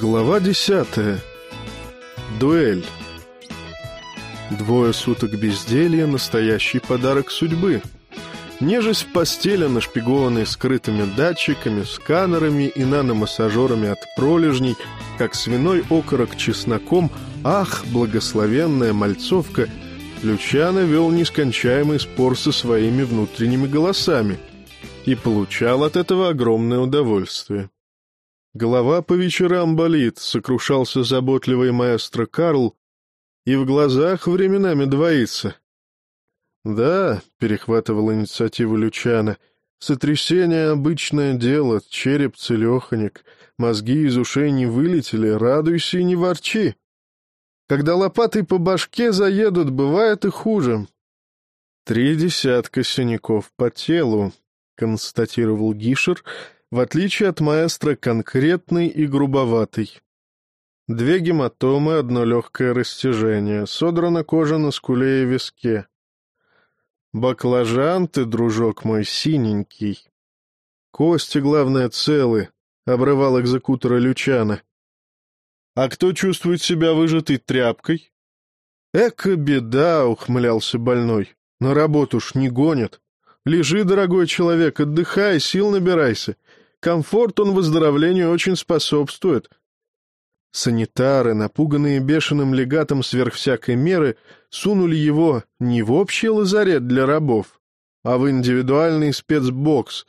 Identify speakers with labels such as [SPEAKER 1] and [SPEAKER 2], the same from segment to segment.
[SPEAKER 1] Глава десятая. Дуэль. Двое суток безделья — настоящий подарок судьбы. Нежесть в постели, нашпигованной скрытыми датчиками, сканерами и наномассажерами от пролежней, как свиной окорок чесноком, ах, благословенная мальцовка, Лючано вел нескончаемый спор со своими внутренними голосами и получал от этого огромное удовольствие. Голова по вечерам болит, сокрушался заботливый маэстро Карл, и в глазах временами двоится. Да, перехватывал инициативу Лючана, сотрясение — обычное дело, череп целеханик, мозги из ушей не вылетели, радуйся и не ворчи. Когда лопатой по башке заедут, бывает и хуже. Три десятка синяков по телу, констатировал Гишер, — в отличие от маэстро конкретный и грубоватый. Две гематомы, одно легкое растяжение, содрана кожа на скуле и виске. Баклажан ты, дружок мой, синенький. Кости, главное, целы, — обрывал экзекутора Лючана. А кто чувствует себя выжатой тряпкой? Эка беда, — ухмылялся больной. На работу ж не гонят. Лежи, дорогой человек, отдыхай, сил набирайся. Комфорт он выздоровлению очень способствует. Санитары, напуганные бешеным легатом сверх всякой меры, сунули его не в общий лазарет для рабов, а в индивидуальный спецбокс,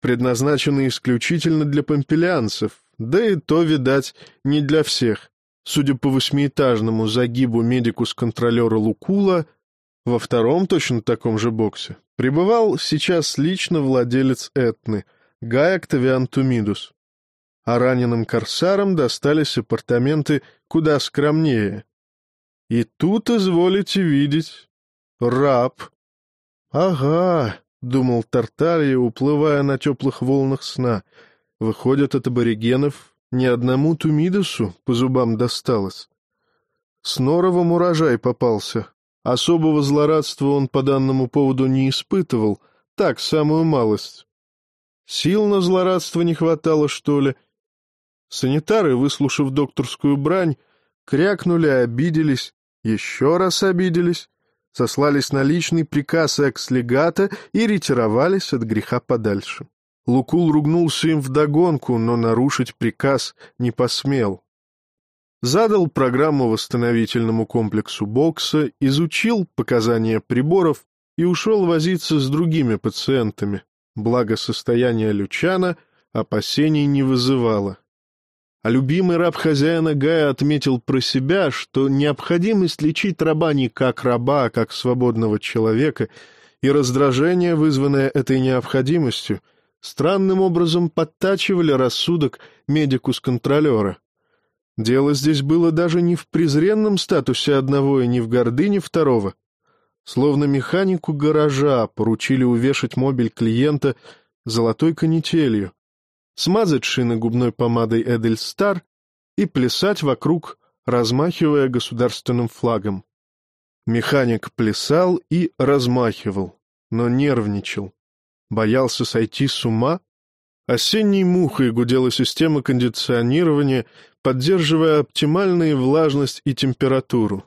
[SPEAKER 1] предназначенный исключительно для помпелианцев, да и то, видать, не для всех. Судя по восьмиэтажному загибу медикус-контролера Лукула, во втором точно таком же боксе пребывал сейчас лично владелец Этны — Гай Октавиан Тумидус. А раненым корсарам достались апартаменты куда скромнее. И тут, изволите видеть, раб. Ага, — думал Тартария, уплывая на теплых волнах сна. Выходит, от аборигенов ни одному Тумидусу по зубам досталось. С Норовым урожай попался. Особого злорадства он по данному поводу не испытывал, так, самую малость. Сил на злорадство не хватало, что ли? Санитары, выслушав докторскую брань, крякнули, обиделись, еще раз обиделись, сослались на личный приказ экс-легата и ретировались от греха подальше. Лукул ругнулся им вдогонку, но нарушить приказ не посмел. Задал программу восстановительному комплексу бокса, изучил показания приборов и ушел возиться с другими пациентами. Благосостояние Лючана опасений не вызывало. А любимый раб хозяина Гая отметил про себя, что необходимость лечить раба не как раба, а как свободного человека, и раздражение, вызванное этой необходимостью, странным образом подтачивали рассудок медикус-контролера. Дело здесь было даже не в презренном статусе одного и не в гордыне второго — Словно механику гаража поручили увешать мобиль клиента золотой канителью, смазать шины губной помадой Эдельстар и плясать вокруг, размахивая государственным флагом. Механик плясал и размахивал, но нервничал. Боялся сойти с ума? Осенней мухой гудела система кондиционирования, поддерживая оптимальную влажность и температуру.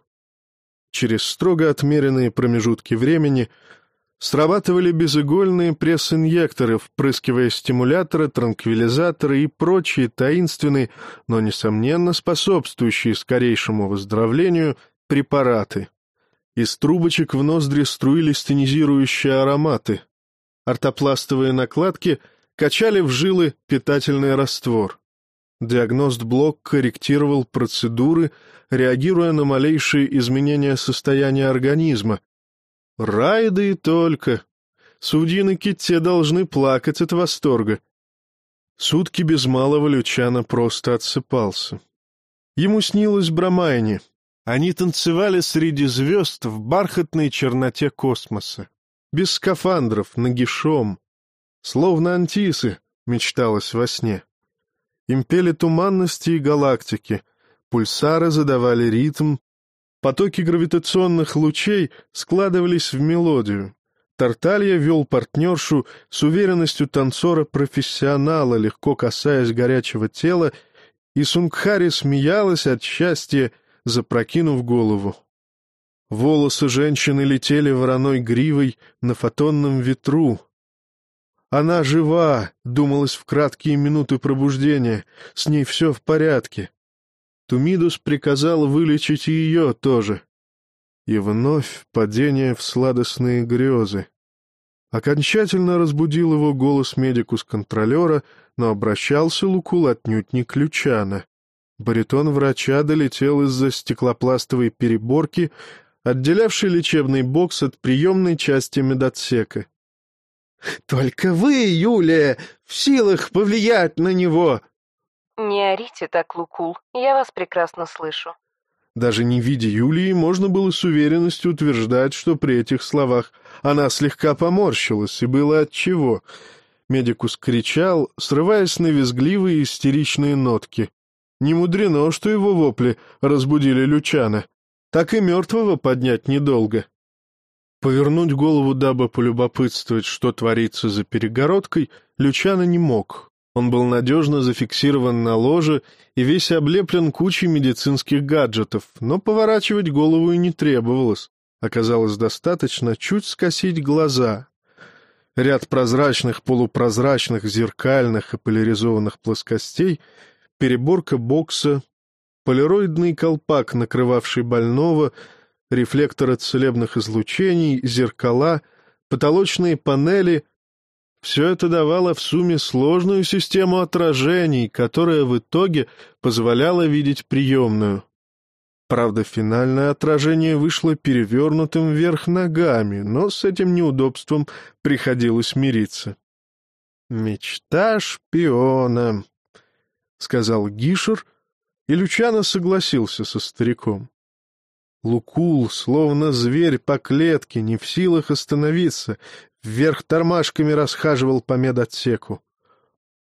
[SPEAKER 1] Через строго отмеренные промежутки времени срабатывали безыгольные пресс-инъекторы, впрыскивая стимуляторы, транквилизаторы и прочие таинственные, но, несомненно, способствующие скорейшему выздоровлению препараты. Из трубочек в ноздри струились тонизирующие ароматы. Ортопластовые накладки качали в жилы питательный раствор. Диагност-блок корректировал процедуры, реагируя на малейшие изменения состояния организма. Райды и только. Судьи Китте должны плакать от восторга. Сутки без малого Лючана просто отсыпался. Ему снилось Брамайни. Они танцевали среди звезд в бархатной черноте космоса. Без скафандров, нагишом. Словно антисы, мечталось во сне. Им пели туманности и галактики, пульсары задавали ритм, потоки гравитационных лучей складывались в мелодию. Тарталья вел партнершу с уверенностью танцора-профессионала, легко касаясь горячего тела и Сунгхари смеялась от счастья, запрокинув голову. Волосы женщины летели вороной гривой на фотонном ветру. Она жива, думалось в краткие минуты пробуждения, с ней все в порядке. Тумидус приказал вылечить и ее тоже. И вновь падение в сладостные грезы. Окончательно разбудил его голос медикус-контролера, но обращался Лукул отнюдь не ключана. Баритон врача долетел из-за стеклопластовой переборки, отделявшей лечебный бокс от приемной части медотсека. «Только вы, Юлия, в силах повлиять на него!»
[SPEAKER 2] «Не орите так, Лукул, я вас прекрасно слышу».
[SPEAKER 1] Даже не видя Юлии, можно было с уверенностью утверждать, что при этих словах она слегка поморщилась, и было отчего. Медикус кричал, срываясь на визгливые истеричные нотки. Не мудрено, что его вопли разбудили Лючана. Так и мертвого поднять недолго. Повернуть голову, дабы полюбопытствовать, что творится за перегородкой, Лючана не мог. Он был надежно зафиксирован на ложе и весь облеплен кучей медицинских гаджетов, но поворачивать голову и не требовалось. Оказалось достаточно чуть скосить глаза. Ряд прозрачных, полупрозрачных, зеркальных и поляризованных плоскостей, переборка бокса, полироидный колпак, накрывавший больного, рефлектор от целебных излучений, зеркала, потолочные панели — все это давало в сумме сложную систему отражений, которая в итоге позволяла видеть приемную. Правда, финальное отражение вышло перевернутым вверх ногами, но с этим неудобством приходилось мириться. «Мечта шпиона», — сказал Гишер, и Лючано согласился со стариком. Лукул, словно зверь по клетке, не в силах остановиться, вверх тормашками расхаживал по медотсеку.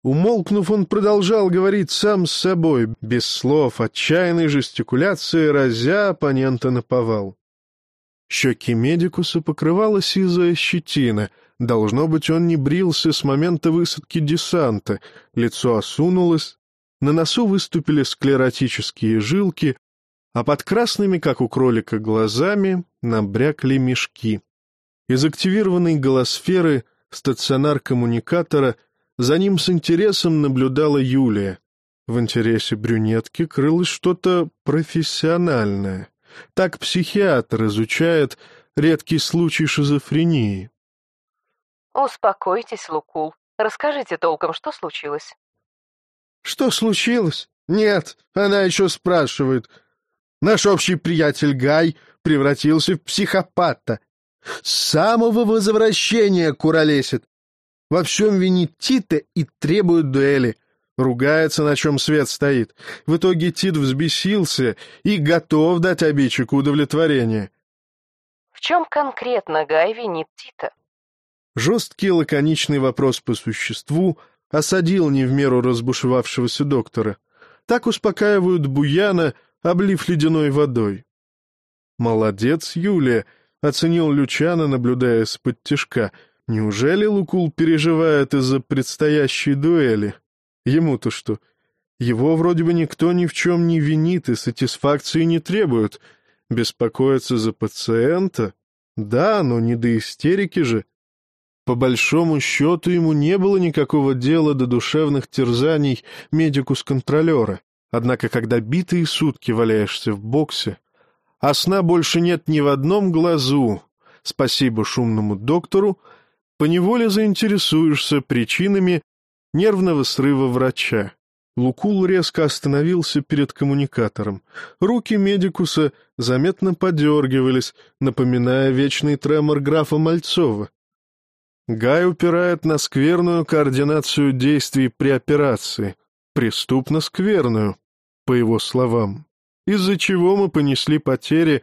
[SPEAKER 1] Умолкнув, он продолжал говорить сам с собой, без слов, отчаянной жестикуляции, разя оппонента на повал. Щеки медикуса покрывала сизая щетина. Должно быть, он не брился с момента высадки десанта. Лицо осунулось, на носу выступили склеротические жилки, а под красными, как у кролика, глазами набрякли мешки. Из активированной голосферы стационар коммуникатора за ним с интересом наблюдала Юлия. В интересе брюнетки крылось что-то профессиональное. Так психиатр изучает редкий случай шизофрении.
[SPEAKER 2] «Успокойтесь, Лукул. Расскажите толком, что случилось?»
[SPEAKER 1] «Что случилось? Нет, она еще спрашивает. Наш общий приятель Гай превратился в психопата. С самого возвращения куролесит. Во всем винит Тита и требует дуэли. Ругается, на чем свет стоит. В итоге Тит взбесился и готов дать обидчику удовлетворение.
[SPEAKER 2] В чем конкретно Гай винит Тита?
[SPEAKER 1] Жесткий лаконичный вопрос по существу осадил не в меру разбушевавшегося доктора. Так успокаивают Буяна, облив ледяной водой. «Молодец, Юлия!» — оценил Лючана, наблюдая с-под тишка. «Неужели Лукул переживает из-за предстоящей дуэли? Ему-то что? Его вроде бы никто ни в чем не винит и сатисфакции не требует. Беспокоиться за пациента? Да, но не до истерики же. По большому счету ему не было никакого дела до душевных терзаний медикус-контролера. Однако, когда битые сутки валяешься в боксе, а сна больше нет ни в одном глазу, спасибо шумному доктору, поневоле заинтересуешься причинами нервного срыва врача. Лукул резко остановился перед коммуникатором. Руки медикуса заметно подергивались, напоминая вечный тремор графа Мальцова. Гай упирает на скверную координацию действий при операции, преступно скверную по его словам, из-за чего мы понесли потери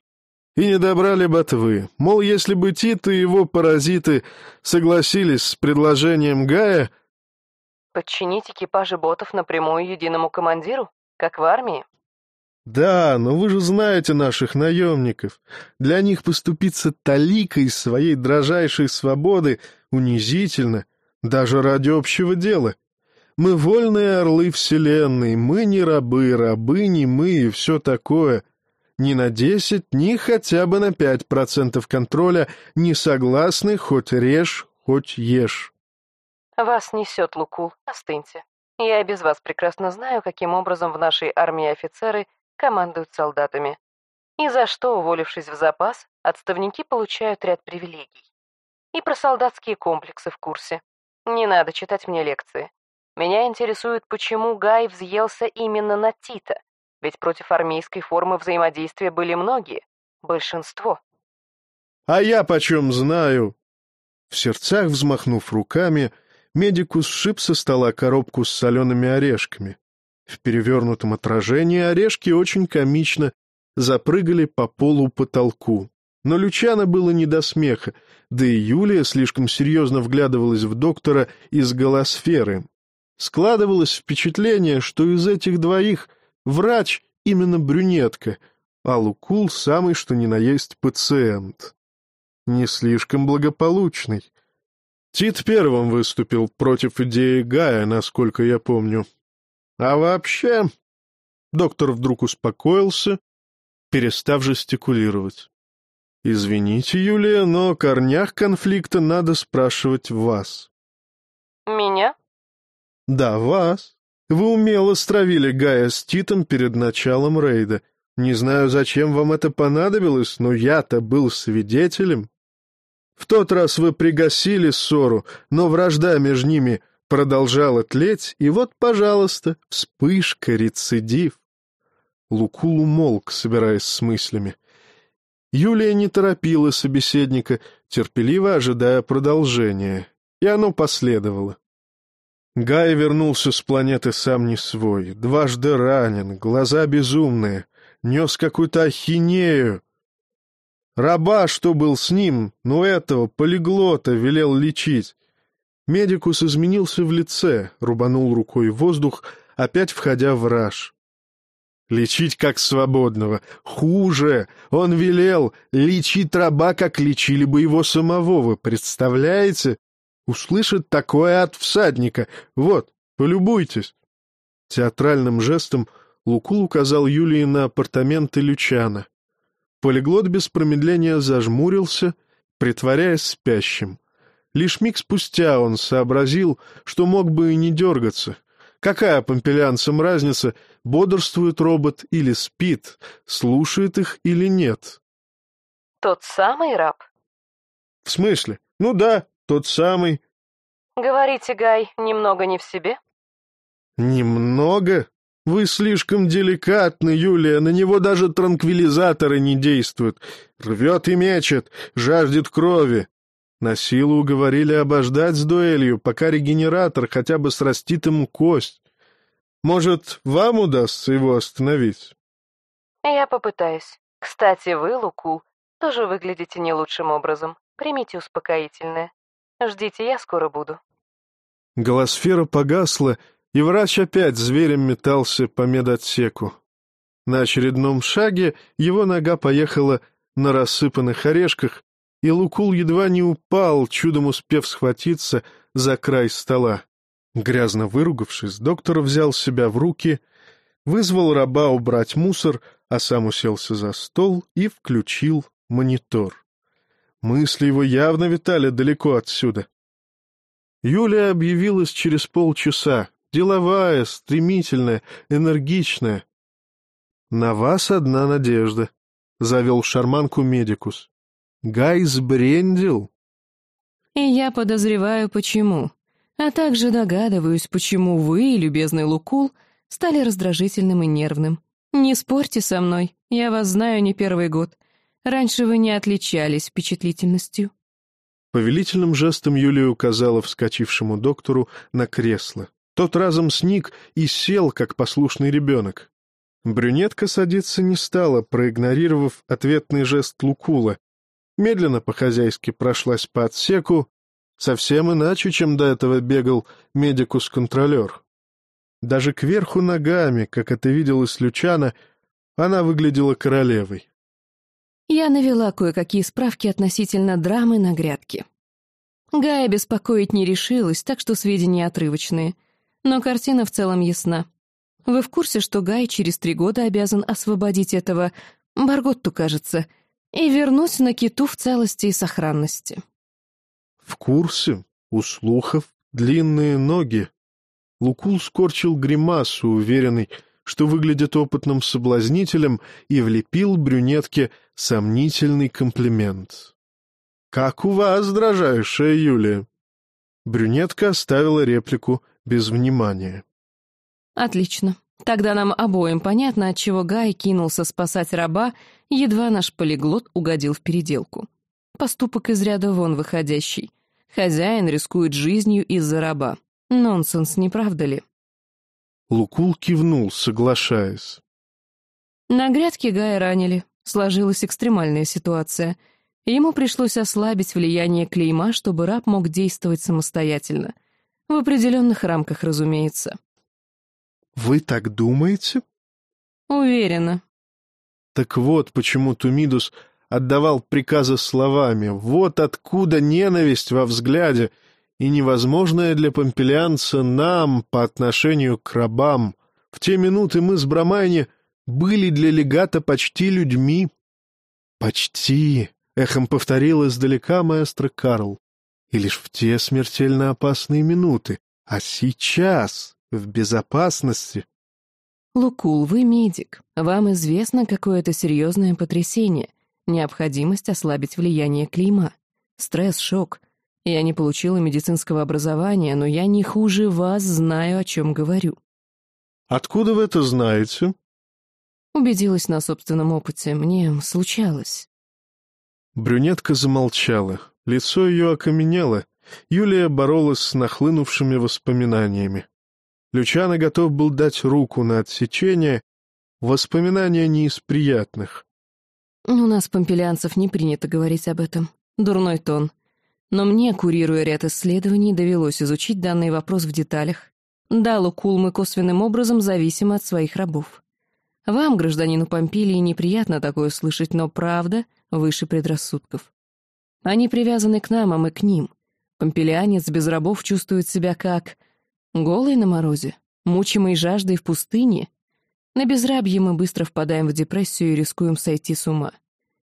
[SPEAKER 1] и не добрали ботвы. Мол, если бы Тит и его паразиты согласились с предложением Гая...
[SPEAKER 2] Подчинить экипажи ботов напрямую единому командиру, как в армии?
[SPEAKER 1] Да, но вы же знаете наших наемников. Для них поступиться таликой своей дрожайшей свободы унизительно, даже ради общего дела. Мы вольные орлы вселенной, мы не рабы, рабы не мы и все такое. Ни на десять, ни хотя бы на пять процентов контроля не согласны, хоть режь, хоть ешь.
[SPEAKER 2] Вас несет, Лукул, остыньте. Я без вас прекрасно знаю, каким образом в нашей армии офицеры командуют солдатами. И за что, уволившись в запас, отставники получают ряд привилегий. И про солдатские комплексы в курсе. Не надо читать мне лекции. Меня интересует, почему Гай взъелся именно на Тита, ведь против армейской формы взаимодействия были многие, большинство.
[SPEAKER 1] «А я почем знаю?» В сердцах взмахнув руками, медикус сшиб со стола коробку с солеными орешками. В перевернутом отражении орешки очень комично запрыгали по полу потолку. Но Лючана было не до смеха, да и Юлия слишком серьезно вглядывалась в доктора из голосферы, Складывалось впечатление, что из этих двоих врач именно брюнетка, а Лукул самый что ни на есть пациент. Не слишком благополучный. Тит первым выступил против идеи Гая, насколько я помню. А вообще... Доктор вдруг успокоился, перестав жестикулировать. «Извините, Юлия, но о корнях конфликта надо спрашивать вас».
[SPEAKER 2] «Меня?»
[SPEAKER 1] «Да, вас. Вы умело стравили Гая с Титом перед началом рейда. Не знаю, зачем вам это понадобилось, но я-то был свидетелем. В тот раз вы пригасили ссору, но вражда между ними продолжала тлеть, и вот, пожалуйста, вспышка, рецидив». Лукул умолк, собираясь с мыслями. Юлия не торопила собеседника, терпеливо ожидая продолжения, и оно последовало. Гай вернулся с планеты сам не свой, дважды ранен, глаза безумные, нес какую-то ахинею. Раба, что был с ним, ну этого полиглота велел лечить. Медикус изменился в лице, рубанул рукой воздух, опять входя в раж. Лечить как свободного. Хуже. Он велел лечить раба, как лечили бы его самого, вы представляете? Услышит такое от всадника. Вот, полюбуйтесь. Театральным жестом Лукул указал Юлии на апартаменты Лючана. Полиглот без промедления зажмурился, притворяясь спящим. Лишь миг спустя он сообразил, что мог бы и не дергаться. Какая помпелянцам разница, бодрствует робот или спит, слушает их или нет?
[SPEAKER 2] Тот самый раб?
[SPEAKER 1] В смысле? Ну да, тот самый.
[SPEAKER 2] Говорите, Гай, немного не в себе?
[SPEAKER 1] Немного? Вы слишком деликатны, Юлия, на него даже транквилизаторы не действуют. Рвет и мечет, жаждет крови. На силу уговорили обождать с дуэлью, пока регенератор хотя бы срастит ему кость. Может, вам удастся его остановить?
[SPEAKER 2] Я попытаюсь. Кстати, вы, Лукул, тоже выглядите не лучшим образом. Примите успокоительное. Ждите, я скоро буду.
[SPEAKER 1] Голосфера погасла, и врач опять зверем метался по медотсеку. На очередном шаге его нога поехала на рассыпанных орешках, и Лукул едва не упал, чудом успев схватиться за край стола. Грязно выругавшись, доктор взял себя в руки, вызвал раба убрать мусор, а сам уселся за стол и включил монитор. Мысли его явно витали далеко отсюда. Юлия объявилась через полчаса, деловая, стремительная, энергичная. «На вас одна надежда», — завел шарманку медикус. «Гай сбрендил».
[SPEAKER 3] «И я подозреваю, почему. А также догадываюсь, почему вы, любезный Лукул, стали раздражительным и нервным. Не спорьте со мной, я вас знаю не первый год. Раньше вы не отличались впечатлительностью».
[SPEAKER 1] Повелительным жестом Юлия указала вскочившему доктору на кресло. Тот разом сник и сел, как послушный ребенок. Брюнетка садиться не стала, проигнорировав ответный жест Лукула. Медленно по-хозяйски прошлась по отсеку, совсем иначе, чем до этого бегал медикус-контролер. Даже кверху ногами, как это виделось Лючана, она выглядела королевой.
[SPEAKER 3] Я навела кое-какие справки относительно драмы на грядке. Гая беспокоить не решилась, так что сведения отрывочные. но картина в целом ясна. Вы в курсе, что Гай через три года обязан освободить этого Барготту, кажется, и вернуть на киту в целости и сохранности?
[SPEAKER 1] В курсе, у слухов, длинные ноги. Лукул скорчил гримасу, уверенный, что выглядит опытным соблазнителем, и влепил брюнетке сомнительный комплимент. «Как у вас, дрожайшая Юлия?» Брюнетка оставила реплику без внимания.
[SPEAKER 3] «Отлично. Тогда нам обоим понятно, отчего Гай кинулся спасать раба, едва наш полиглот угодил в переделку. Поступок из ряда вон выходящий. Хозяин рискует жизнью из-за раба. Нонсенс, не правда ли?»
[SPEAKER 1] Лукул кивнул, соглашаясь.
[SPEAKER 3] На грядке Гая ранили. Сложилась экстремальная ситуация. Ему пришлось ослабить влияние клейма, чтобы раб мог действовать самостоятельно. В определенных рамках, разумеется.
[SPEAKER 1] «Вы так думаете?»
[SPEAKER 3] «Уверена».
[SPEAKER 1] Так вот, почему Тумидус отдавал приказы словами. Вот откуда ненависть во взгляде и невозможное для помпелианца нам по отношению к рабам. В те минуты мы с Брамайни были для легата почти людьми. «Почти», — эхом повторил издалека маэстро Карл. «И лишь в те смертельно опасные минуты. А сейчас, в безопасности...»
[SPEAKER 3] «Лукул, вы медик. Вам известно, какое это серьезное потрясение. Необходимость ослабить влияние клейма. Стресс, шок. Я не получила медицинского образования, но я не хуже вас знаю, о чем говорю».
[SPEAKER 1] «Откуда вы это знаете?»
[SPEAKER 3] Убедилась на собственном опыте. Мне случалось.
[SPEAKER 1] Брюнетка замолчала. Лицо ее окаменело. Юлия боролась с нахлынувшими воспоминаниями. Лючано готов был дать руку на отсечение. Воспоминания не из приятных.
[SPEAKER 3] У нас, помпелянцев, не принято говорить об этом. Дурной тон. Но мне, курируя ряд исследований, довелось изучить данный вопрос в деталях. Да, Лукул мы косвенным образом зависимы от своих рабов. Вам, гражданину Помпилии, неприятно такое слышать, но правда выше предрассудков. Они привязаны к нам, а мы к ним. Помпелианец без рабов чувствует себя как... Голый на морозе, мучимый жаждой в пустыне. На безрабье мы быстро впадаем в депрессию и рискуем сойти с ума.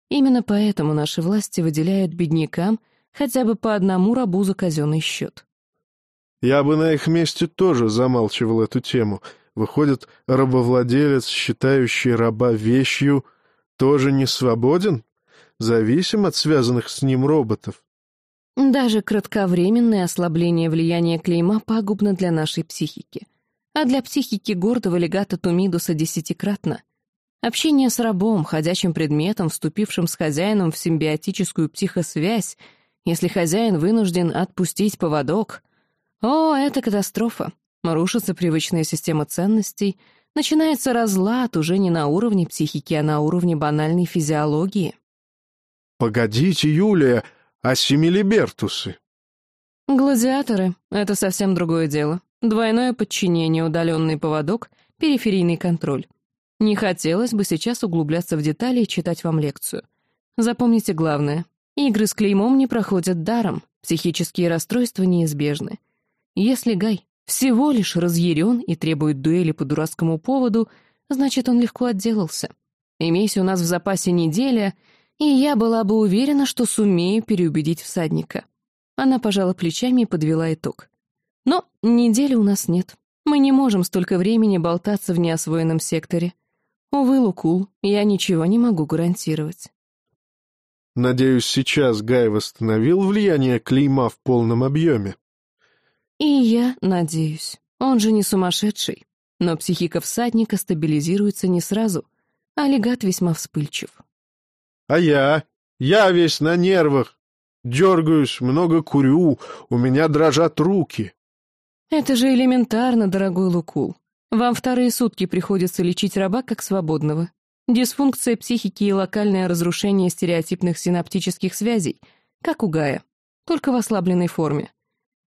[SPEAKER 3] Именно поэтому наши власти выделяют беднякам хотя бы по одному рабу за казенный счет.
[SPEAKER 1] Я бы на их месте тоже замалчивал эту тему — Выходит, рабовладелец, считающий раба вещью, тоже не свободен? Зависим от связанных с ним роботов?
[SPEAKER 3] Даже кратковременное ослабление влияния клейма пагубно для нашей психики. А для психики гордого легата Тумидуса десятикратно. Общение с рабом, ходячим предметом, вступившим с хозяином в симбиотическую психосвязь, если хозяин вынужден отпустить поводок. О, это катастрофа. Рушится привычная система ценностей, начинается разлад уже не на уровне психики, а на уровне банальной физиологии.
[SPEAKER 1] «Погодите, Юлия, а семилибертусы?»
[SPEAKER 3] «Гладиаторы — это совсем другое дело. Двойное подчинение, удаленный поводок, периферийный контроль. Не хотелось бы сейчас углубляться в детали и читать вам лекцию. Запомните главное. Игры с клеймом не проходят даром, психические расстройства неизбежны. Если Гай всего лишь разъярен и требует дуэли по дурацкому поводу, значит, он легко отделался. Имейся у нас в запасе неделя, и я была бы уверена, что сумею переубедить всадника. Она пожала плечами и подвела итог. Но недели у нас нет. Мы не можем столько времени болтаться в неосвоенном секторе. Увы, Лукул, я ничего не могу гарантировать.
[SPEAKER 1] Надеюсь, сейчас Гай восстановил влияние клейма в полном объеме.
[SPEAKER 3] И я надеюсь. Он же не сумасшедший. Но психика всадника стабилизируется не сразу, а легат весьма вспыльчив.
[SPEAKER 1] А я? Я весь на нервах. Дергаюсь, много курю, у меня дрожат руки.
[SPEAKER 3] Это же элементарно, дорогой Лукул. Вам вторые сутки приходится лечить раба как свободного. Дисфункция психики и локальное разрушение стереотипных синаптических связей, как у Гая, только в ослабленной форме.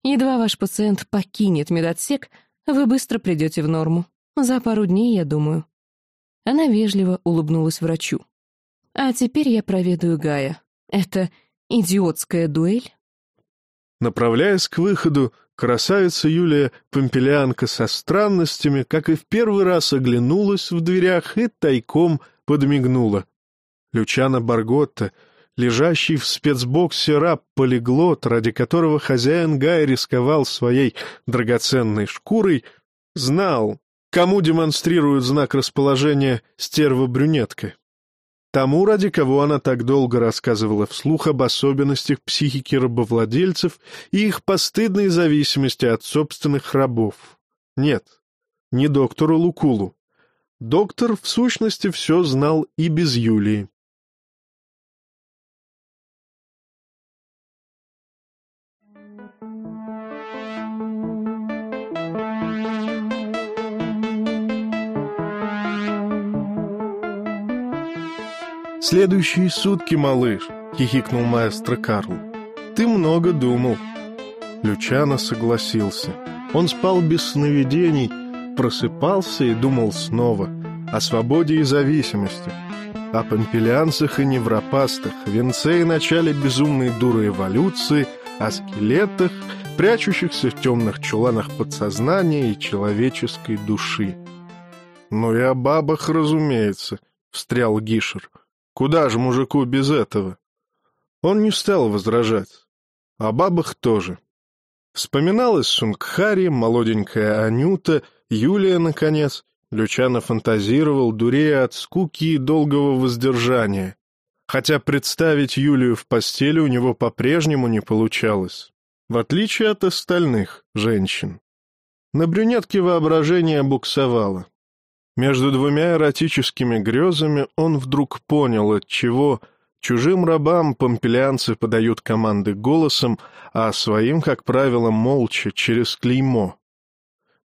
[SPEAKER 3] Едва ваш пациент покинет медотсек, вы быстро придете в норму. За пару дней, я думаю». Она вежливо улыбнулась врачу. «А теперь я проведаю Гая. Это идиотская дуэль?»
[SPEAKER 1] Направляясь к выходу, Красавица Юлия Помпелянка со странностями, как и в первый раз оглянулась в дверях и тайком подмигнула. Лючана Барготта, лежащий в спецбоксе раб-полиглот, ради которого хозяин Гай рисковал своей драгоценной шкурой, знал, кому демонстрирует знак расположения стерва-брюнетка. Тому, ради кого она так долго рассказывала вслух об особенностях психики рабовладельцев и их постыдной зависимости от собственных рабов. Нет, не доктору Лукулу. Доктор, в сущности, все знал и без Юлии. «Следующие сутки, малыш», — хихикнул маэстро Карл. «Ты много думал». Лючано согласился. Он спал без сновидений, просыпался и думал снова о свободе и зависимости, о помпелианцах и невропастах, венце и начале безумной дуры эволюции, о скелетах, прячущихся в темных чуланах подсознания и человеческой души. «Ну и о бабах, разумеется», — встрял Гишер. Куда же мужику без этого? Он не стал возражать. О бабах тоже. Вспоминалась Сунгхари, молоденькая Анюта, Юлия, наконец. Лючано фантазировал, дурея от скуки и долгого воздержания. Хотя представить Юлию в постели у него по-прежнему не получалось. В отличие от остальных женщин. На брюнетке воображение буксовало. Между двумя эротическими грезами он вдруг понял, от чего чужим рабам помпелянцы подают команды голосом, а своим, как правило, молча, через клеймо.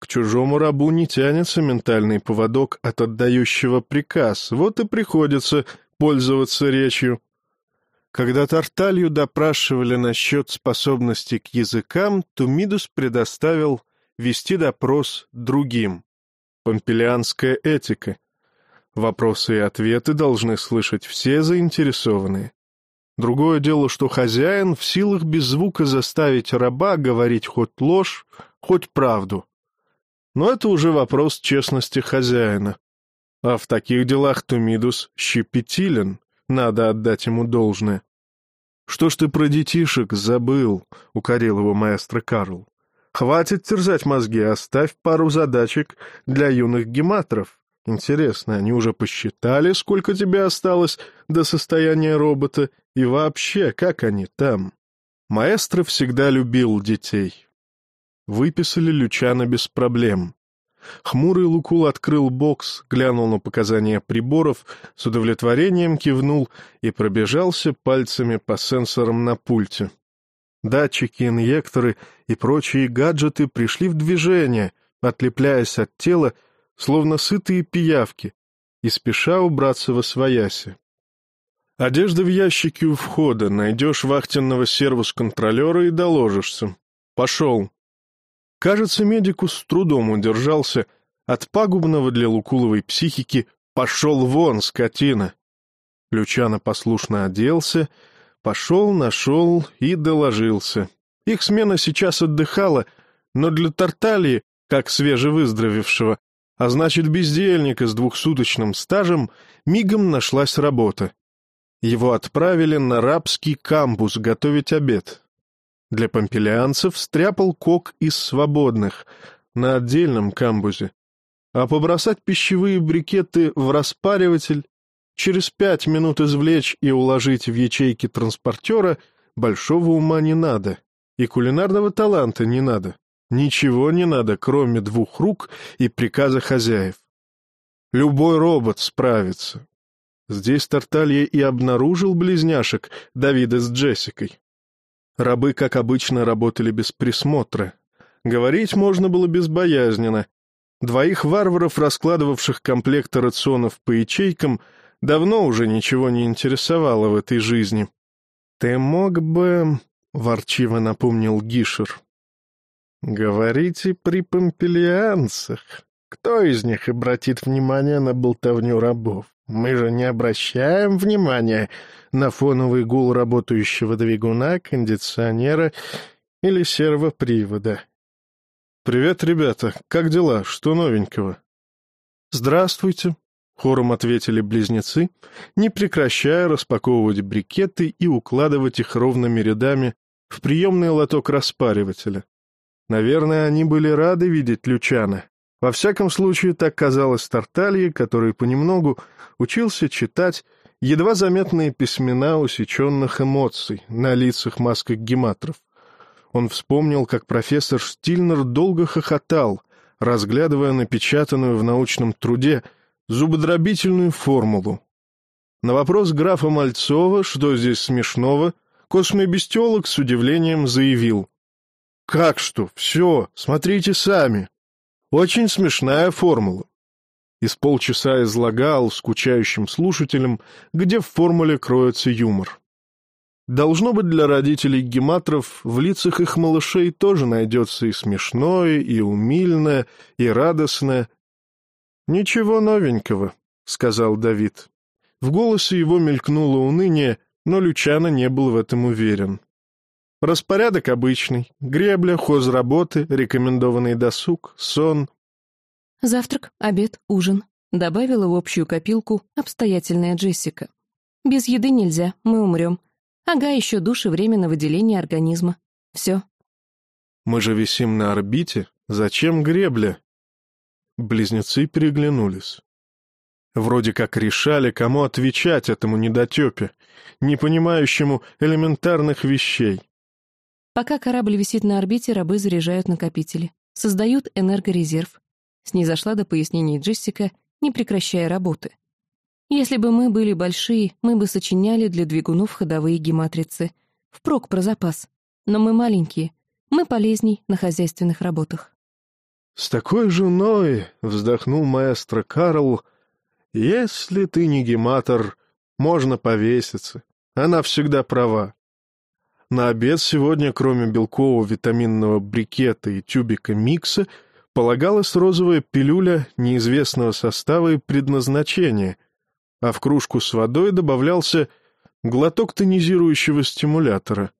[SPEAKER 1] К чужому рабу не тянется ментальный поводок от отдающего приказ, вот и приходится пользоваться речью. Когда Тарталью допрашивали насчет способности к языкам, Тумидус предоставил вести допрос другим. Помпелианская этика. Вопросы и ответы должны слышать все заинтересованные. Другое дело, что хозяин в силах без звука заставить раба говорить хоть ложь, хоть правду. Но это уже вопрос честности хозяина. А в таких делах Тумидус щепетилен, надо отдать ему должное. — Что ж ты про детишек забыл? — укорил его маэстро Карл. Хватит терзать мозги, оставь пару задачек для юных гематров. Интересно, они уже посчитали, сколько тебе осталось до состояния робота, и вообще, как они там? Маэстро всегда любил детей. Выписали Лючана без проблем. Хмурый Лукул открыл бокс, глянул на показания приборов, с удовлетворением кивнул и пробежался пальцами по сенсорам на пульте. Датчики, инъекторы и прочие гаджеты пришли в движение, отлепляясь от тела, словно сытые пиявки, и спеша убраться во свояси. Одежда в ящике у входа, найдешь вахтенного сервус-контролера и доложишься. Пошел. Кажется, медику с трудом удержался от пагубного для Лукуловой психики «пошел вон, скотина». Лючано послушно оделся — Пошел, нашел и доложился. Их смена сейчас отдыхала, но для Тарталии, как свежевыздоровевшего, а значит бездельника с двухсуточным стажем, мигом нашлась работа. Его отправили на рабский камбус готовить обед. Для помпелианцев стряпал кок из свободных, на отдельном камбузе. А побросать пищевые брикеты в распариватель Через пять минут извлечь и уложить в ячейки транспортера большого ума не надо. И кулинарного таланта не надо. Ничего не надо, кроме двух рук и приказа хозяев. Любой робот справится. Здесь Тарталья и обнаружил близняшек Давида с Джессикой. Рабы, как обычно, работали без присмотра. Говорить можно было безбоязненно. Двоих варваров, раскладывавших комплекты рационов по ячейкам, Давно уже ничего не интересовало в этой жизни. «Ты мог бы...» — ворчиво напомнил Гишер. «Говорите при помпелианцах. Кто из них обратит внимание на болтовню рабов? Мы же не обращаем внимания на фоновый гул работающего двигуна, кондиционера или сервопривода. «Привет, ребята. Как дела? Что новенького?» «Здравствуйте», — хором ответили близнецы, не прекращая распаковывать брикеты и укладывать их ровными рядами в приемный лоток распаривателя. Наверное, они были рады видеть Лючана. Во всяком случае, так казалось Тарталье, который понемногу учился читать едва заметные письмена усеченных эмоций на лицах масках гематров. Он вспомнил, как профессор Штильнер долго хохотал, разглядывая напечатанную в научном труде зубодробительную формулу. На вопрос графа Мальцова, что здесь смешного, костный бестиолог с удивлением заявил. «Как что? Все, смотрите сами. Очень смешная формула». И с полчаса излагал скучающим слушателям, где в формуле кроется юмор. Должно быть, для родителей гематров в лицах их малышей тоже найдется и смешное, и умильное, и радостное. «Ничего новенького», — сказал Давид. В голосе его мелькнуло уныние, но Лючано не был в этом уверен. Распорядок обычный. Гребля, хозработы, рекомендованный досуг, сон.
[SPEAKER 3] Завтрак, обед, ужин. Добавила в общую копилку обстоятельная Джессика. Без еды нельзя, мы умрем. Ага, еще душ и время на выделение организма. Все.
[SPEAKER 1] Мы же висим на орбите. Зачем гребля? Близнецы переглянулись. Вроде как решали, кому отвечать этому недотепе, не понимающему элементарных вещей.
[SPEAKER 3] Пока корабль висит на орбите, рабы заряжают накопители, создают энергорезерв. Снизошла до пояснений Джессика, не прекращая работы. Если бы мы были большие, мы бы сочиняли для двигунов ходовые гематрицы. Впрок про запас. Но мы маленькие. Мы полезней на хозяйственных работах.
[SPEAKER 1] «С такой женой», — вздохнул маэстро Карл, — «если ты не гематор, можно повеситься. Она всегда права. На обед сегодня, кроме белкового витаминного брикета и тюбика микса, полагалась розовая пилюля неизвестного состава и предназначения — а в кружку с водой добавлялся глоток тонизирующего стимулятора.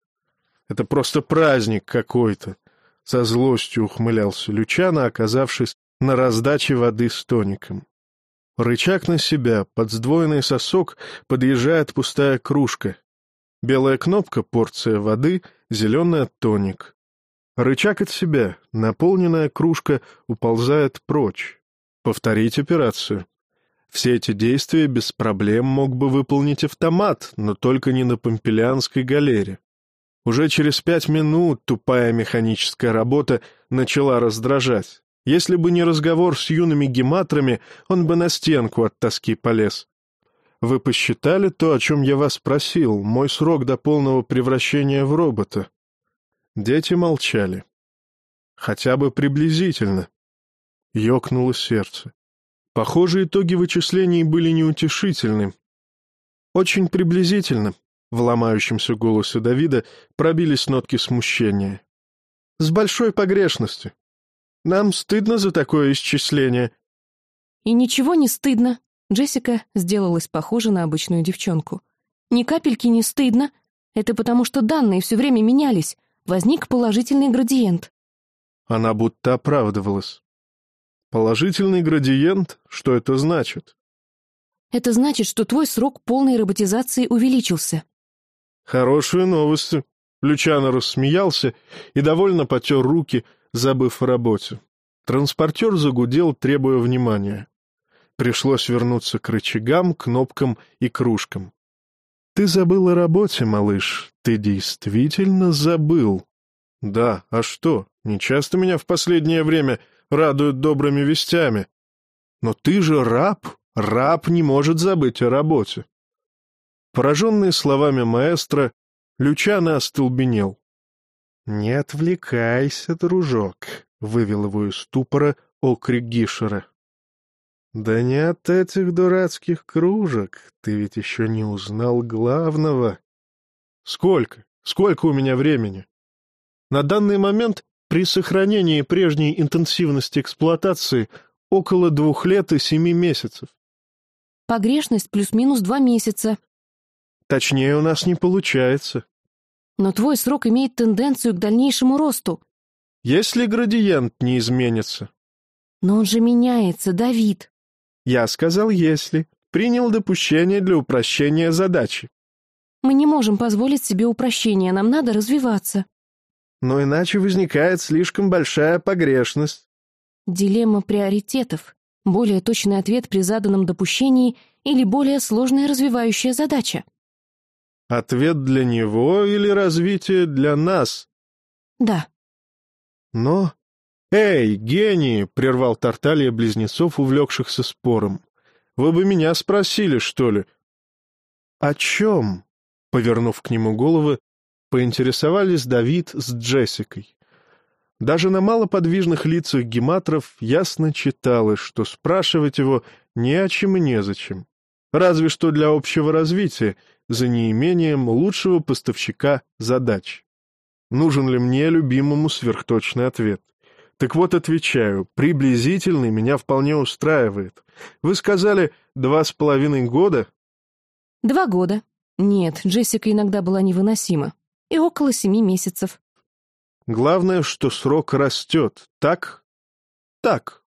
[SPEAKER 1] Это просто праздник какой-то. Со злостью ухмылялся Лючана, оказавшись на раздаче воды с тоником. Рычаг на себя, под сдвоенный сосок подъезжает пустая кружка. Белая кнопка — порция воды, зеленая — тоник. Рычаг от себя, наполненная кружка уползает прочь. Повторить операцию. Все эти действия без проблем мог бы выполнить автомат, но только не на Помпелианской галере. Уже через пять минут тупая механическая работа начала раздражать. Если бы не разговор с юными гематрами, он бы на стенку от тоски полез. Вы посчитали то, о чем я вас просил, мой срок до полного превращения в робота? Дети молчали. Хотя бы приблизительно. Ёкнуло сердце. Похоже, итоги вычислений были неутешительны. Очень приблизительно, в ломающемся голосе Давида пробились нотки смущения. С большой погрешностью. Нам стыдно за такое исчисление.
[SPEAKER 3] И ничего не стыдно. Джессика сделалась похожа на обычную девчонку. Ни капельки не стыдно. Это потому, что данные все время менялись. Возник положительный градиент.
[SPEAKER 1] Она будто оправдывалась. Положительный градиент? Что это значит?
[SPEAKER 3] Это значит, что твой срок полной роботизации увеличился.
[SPEAKER 1] Хорошие новости. Лючано рассмеялся и довольно потер руки, забыв о работе. Транспортер загудел, требуя внимания. Пришлось вернуться к рычагам, кнопкам и кружкам. «Ты забыл о работе, малыш. Ты действительно забыл». «Да, а что? Не часто меня в последнее время радуют добрыми вестями. Но ты же раб, раб не может забыть о работе. Пораженный словами маэстро, Лючано остолбенел. — Не отвлекайся, дружок, — вывел его из ступора окрик Гишера. — Да не от этих дурацких кружек, ты ведь еще не узнал главного. — Сколько? Сколько у меня времени? На данный момент при сохранении прежней интенсивности эксплуатации около двух лет и семи месяцев.
[SPEAKER 3] Погрешность плюс-минус два месяца.
[SPEAKER 1] Точнее, у нас не получается.
[SPEAKER 3] Но твой срок имеет тенденцию к дальнейшему росту.
[SPEAKER 1] если градиент не изменится.
[SPEAKER 3] Но он же меняется, Давид.
[SPEAKER 1] Я сказал «если». Принял допущение для упрощения задачи.
[SPEAKER 3] Мы не можем позволить себе упрощения, нам надо развиваться.
[SPEAKER 1] Но иначе возникает слишком большая погрешность.
[SPEAKER 3] Дилемма приоритетов. Более точный ответ при заданном допущении или более сложная развивающая задача.
[SPEAKER 1] Ответ для него или развитие для нас?
[SPEAKER 3] Да.
[SPEAKER 1] Но... «Эй, гении!» — прервал Тарталья близнецов, увлекшихся спором. «Вы бы меня спросили, что ли?» «О чем?» — повернув к нему головы, поинтересовались Давид с Джессикой. Даже на малоподвижных лицах гематров ясно читалось, что спрашивать его не о чем и незачем. Разве что для общего развития, за неимением лучшего поставщика задач. Нужен ли мне любимому сверхточный ответ? Так вот, отвечаю, приблизительный меня вполне устраивает. Вы сказали два с половиной года?
[SPEAKER 3] Два года. Нет, Джессика иногда была невыносима. И около семи месяцев.
[SPEAKER 1] Главное, что срок растет, так? Так,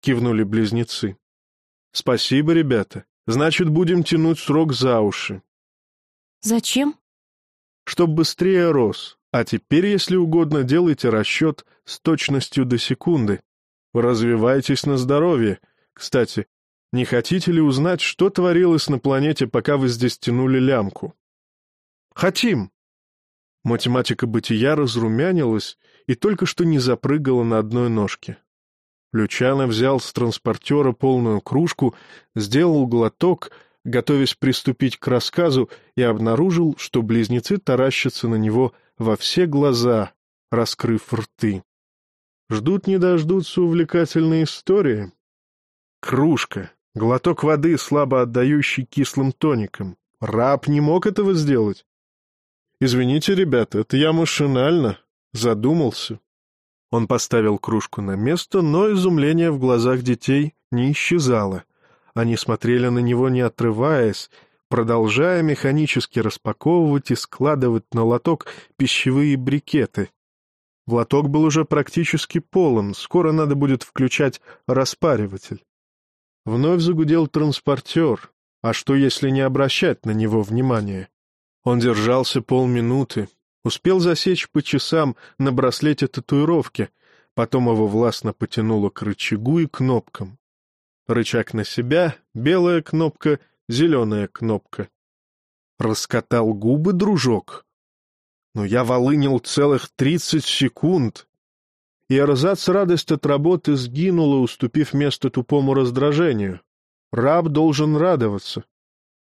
[SPEAKER 1] кивнули близнецы. Спасибо, ребята. Значит, будем тянуть срок за уши.
[SPEAKER 3] Зачем?
[SPEAKER 1] Чтоб быстрее рос. А теперь, если угодно, делайте расчет с точностью до секунды. Развивайтесь на здоровье. Кстати, не хотите ли узнать, что творилось на планете, пока вы здесь тянули лямку? Хотим. Математика бытия разрумянилась и только что не запрыгала на одной ножке. Лючано взял с транспортера полную кружку, сделал глоток, готовясь приступить к рассказу, и обнаружил, что близнецы таращатся на него во все глаза, раскрыв рты. Ждут не дождутся увлекательные истории. Кружка, глоток воды, слабо отдающий кислым тоником. Раб не мог этого сделать. Извините, ребята, это я машинально задумался. Он поставил кружку на место, но изумление в глазах детей не исчезало. Они смотрели на него, не отрываясь, продолжая механически распаковывать и складывать на лоток пищевые брикеты. Лоток был уже практически полон, скоро надо будет включать распариватель. Вновь загудел транспортер, а что, если не обращать на него внимания? Он держался полминуты, успел засечь по часам на браслете татуировки, потом его властно потянуло к рычагу и кнопкам. Рычаг на себя, белая кнопка, зеленая кнопка. Раскатал губы, дружок. Но я волынил целых тридцать секунд. И эрзац радость от работы сгинула, уступив место тупому раздражению. Раб должен радоваться.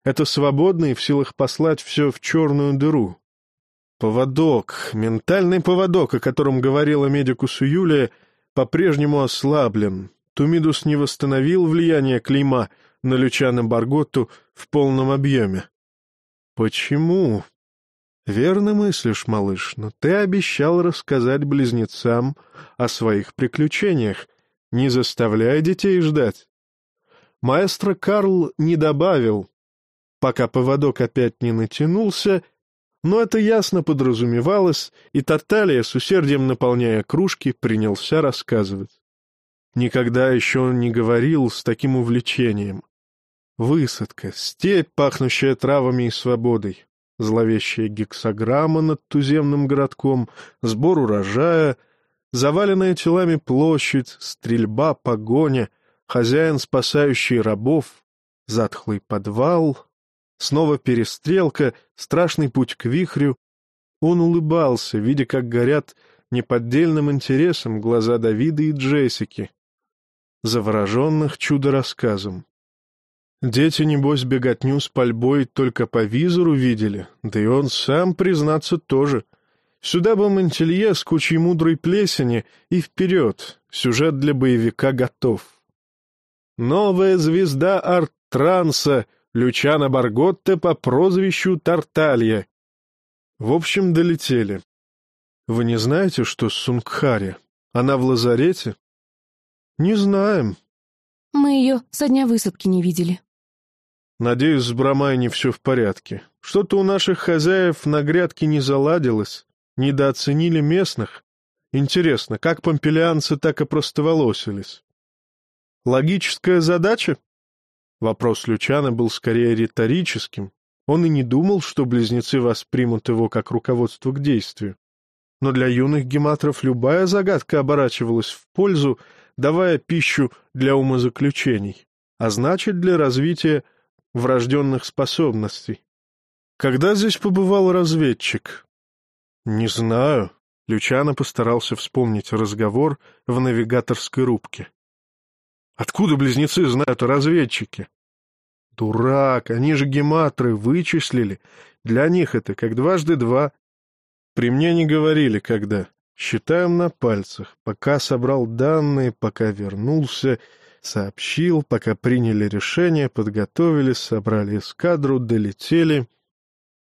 [SPEAKER 1] Это свободный в силах послать все в черную дыру. Поводок, ментальный поводок, о котором говорила медикусу Юлия, по-прежнему ослаблен. Тумидус не восстановил влияние клейма на Лючана Барготту в полном объеме. Почему? Верно мыслишь, малыш, но ты обещал рассказать близнецам о своих приключениях, не заставляя детей ждать. Маэстро Карл не добавил, пока поводок опять не натянулся, но это ясно подразумевалось, и Тарталия, с усердием наполняя кружки, принялся рассказывать. Никогда еще он не говорил с таким увлечением. Высадка, степь, пахнущая травами и свободой, зловещая гексограмма над туземным городком, сбор урожая, заваленная телами площадь, стрельба, погоня, хозяин, спасающий рабов, затхлый подвал, Снова перестрелка, страшный путь к вихрю. Он улыбался, видя, как горят неподдельным интересом глаза Давида и Джессики, завороженных чудо-рассказом. Дети, небось, беготню с пальбой только по визору видели, да и он сам, признаться, тоже. Сюда бы Монтелье с кучей мудрой плесени и вперед, сюжет для боевика готов. Новая звезда арт-транса — Лючана Барготте по прозвищу Тарталья. В общем, долетели. Вы не знаете, что Сунгхари? Она в лазарете? Не знаем.
[SPEAKER 3] Мы ее со дня высадки не видели.
[SPEAKER 1] Надеюсь, с Брамай не все в порядке. Что-то у наших хозяев на грядке не заладилось, недооценили местных. Интересно, как помпелианцы так и простоволосились? Логическая задача? Вопрос Лючана был скорее риторическим. Он и не думал, что близнецы воспримут его как руководство к действию. Но для юных гематров любая загадка оборачивалась в пользу, давая пищу для умозаключений, а значит, для развития врожденных способностей. Когда здесь побывал разведчик? Не знаю. Лючано постарался вспомнить разговор в навигаторской рубке. Откуда близнецы знают о разведчике? Дурак, они же гематры, вычислили. Для них это как дважды два. При мне не говорили, когда. Считаем на пальцах. Пока собрал данные, пока вернулся, сообщил, пока приняли решение, подготовились, собрали эскадру, долетели.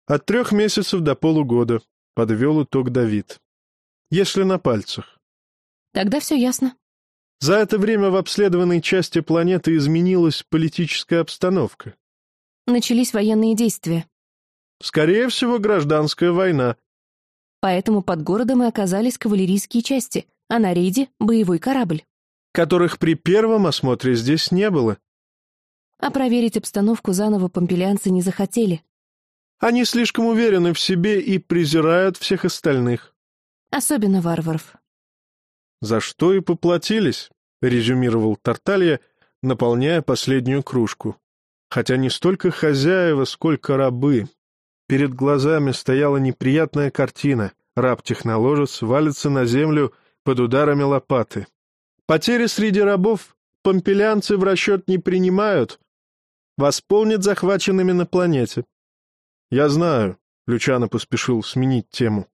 [SPEAKER 1] От трех месяцев до полугода, подвел итог Давид. Если на пальцах.
[SPEAKER 3] Тогда все ясно.
[SPEAKER 1] За это время в обследованной части планеты изменилась политическая обстановка.
[SPEAKER 3] Начались военные действия.
[SPEAKER 1] Скорее всего, гражданская война.
[SPEAKER 3] Поэтому под городом и оказались кавалерийские части, а на рейде — боевой корабль.
[SPEAKER 1] Которых при первом осмотре здесь не было.
[SPEAKER 3] А проверить обстановку заново помпелианцы не захотели.
[SPEAKER 1] Они слишком уверены в себе и презирают всех остальных.
[SPEAKER 3] Особенно варваров.
[SPEAKER 1] «За что и поплатились», — резюмировал Тарталья, наполняя последнюю кружку. Хотя не столько хозяева, сколько рабы. Перед глазами стояла неприятная картина. Раб-техноложец валится на землю под ударами лопаты. Потери среди рабов помпелянцы в расчет не принимают. Восполнят захваченными на планете. Я знаю, Лючано поспешил сменить тему.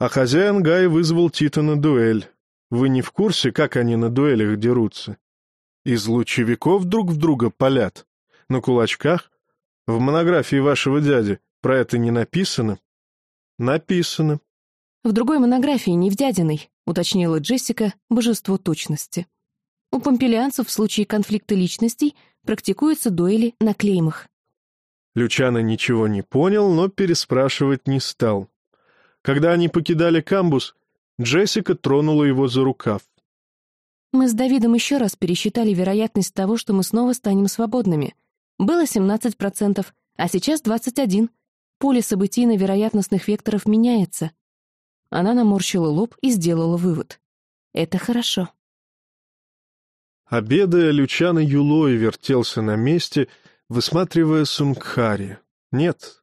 [SPEAKER 1] А хозяин Гай вызвал Тита на дуэль. Вы не в курсе, как они на дуэлях дерутся? Из лучевиков друг в друга палят? На кулачках? В монографии вашего дяди про это не написано? Написано.
[SPEAKER 3] В другой монографии, не в дядиной, уточнила Джессика, божество точности. У помпелианцев в случае конфликта личностей практикуются дуэли на клеймах.
[SPEAKER 1] Лючано ничего не понял, но переспрашивать не стал. Когда они покидали камбус, Джессика тронула его за рукав.
[SPEAKER 3] «Мы с Давидом еще раз пересчитали вероятность того, что мы снова станем свободными. Было 17%, а сейчас 21%. Поле событийно-вероятностных векторов меняется». Она наморщила лоб и сделала вывод. «Это хорошо».
[SPEAKER 1] Обедая, Лючано юлой вертелся на месте, высматривая Сунгхари. Нет,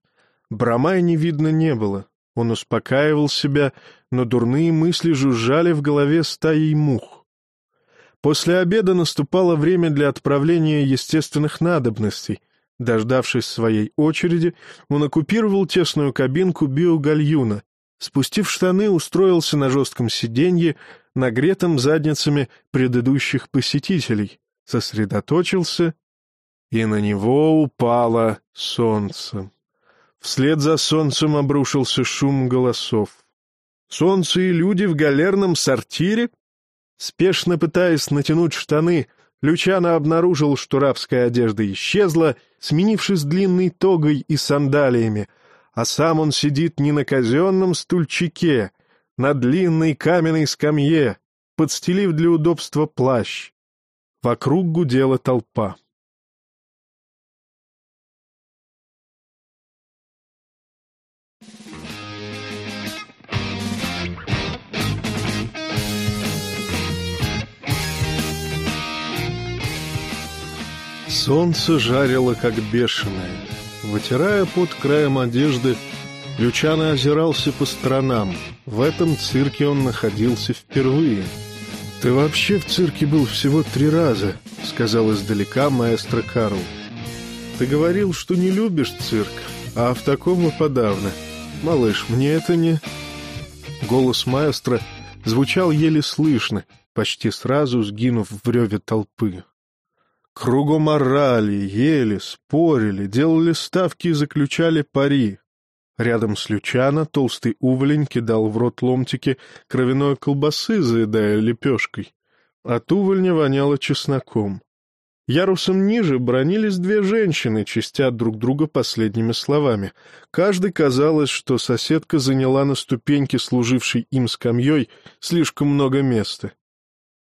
[SPEAKER 1] Брамая не видно не было. Он успокаивал себя, но дурные мысли жужжали в голове стаей мух. После обеда наступало время для отправления естественных надобностей. Дождавшись своей очереди, он оккупировал тесную кабинку биогальюна, спустив штаны, устроился на жестком сиденье, нагретом задницами предыдущих посетителей, сосредоточился, и на него упало солнце. Вслед за солнцем обрушился шум голосов. Солнце и люди в галерном сортире? Спешно пытаясь натянуть штаны, Лючано обнаружил, что рабская одежда исчезла, сменившись длинной тогой и сандалиями, а сам он сидит не на казенном стульчике, на длинной каменной скамье, подстелив для удобства плащ. Вокруг гудела толпа. Солнце жарило, как бешеное. Вытирая под краем одежды, Лючано озирался по сторонам. В этом цирке он находился впервые. «Ты вообще в цирке был всего три раза», — сказал издалека маэстро Карл. «Ты говорил, что не любишь цирк, а в таком и подавно. Малыш, мне это не...» Голос маэстро звучал еле слышно, почти сразу сгинув в реве толпы. Кругом орали, ели, спорили, делали ставки и заключали пари. Рядом с Лючана толстый уволень кидал в рот ломтики кровяной колбасы, заедая лепешкой. От увольня воняло чесноком. Ярусом ниже бронились две женщины, чистя друг друга последними словами. Каждой казалось, что соседка заняла на ступеньке, служившей им скамьей, слишком много места.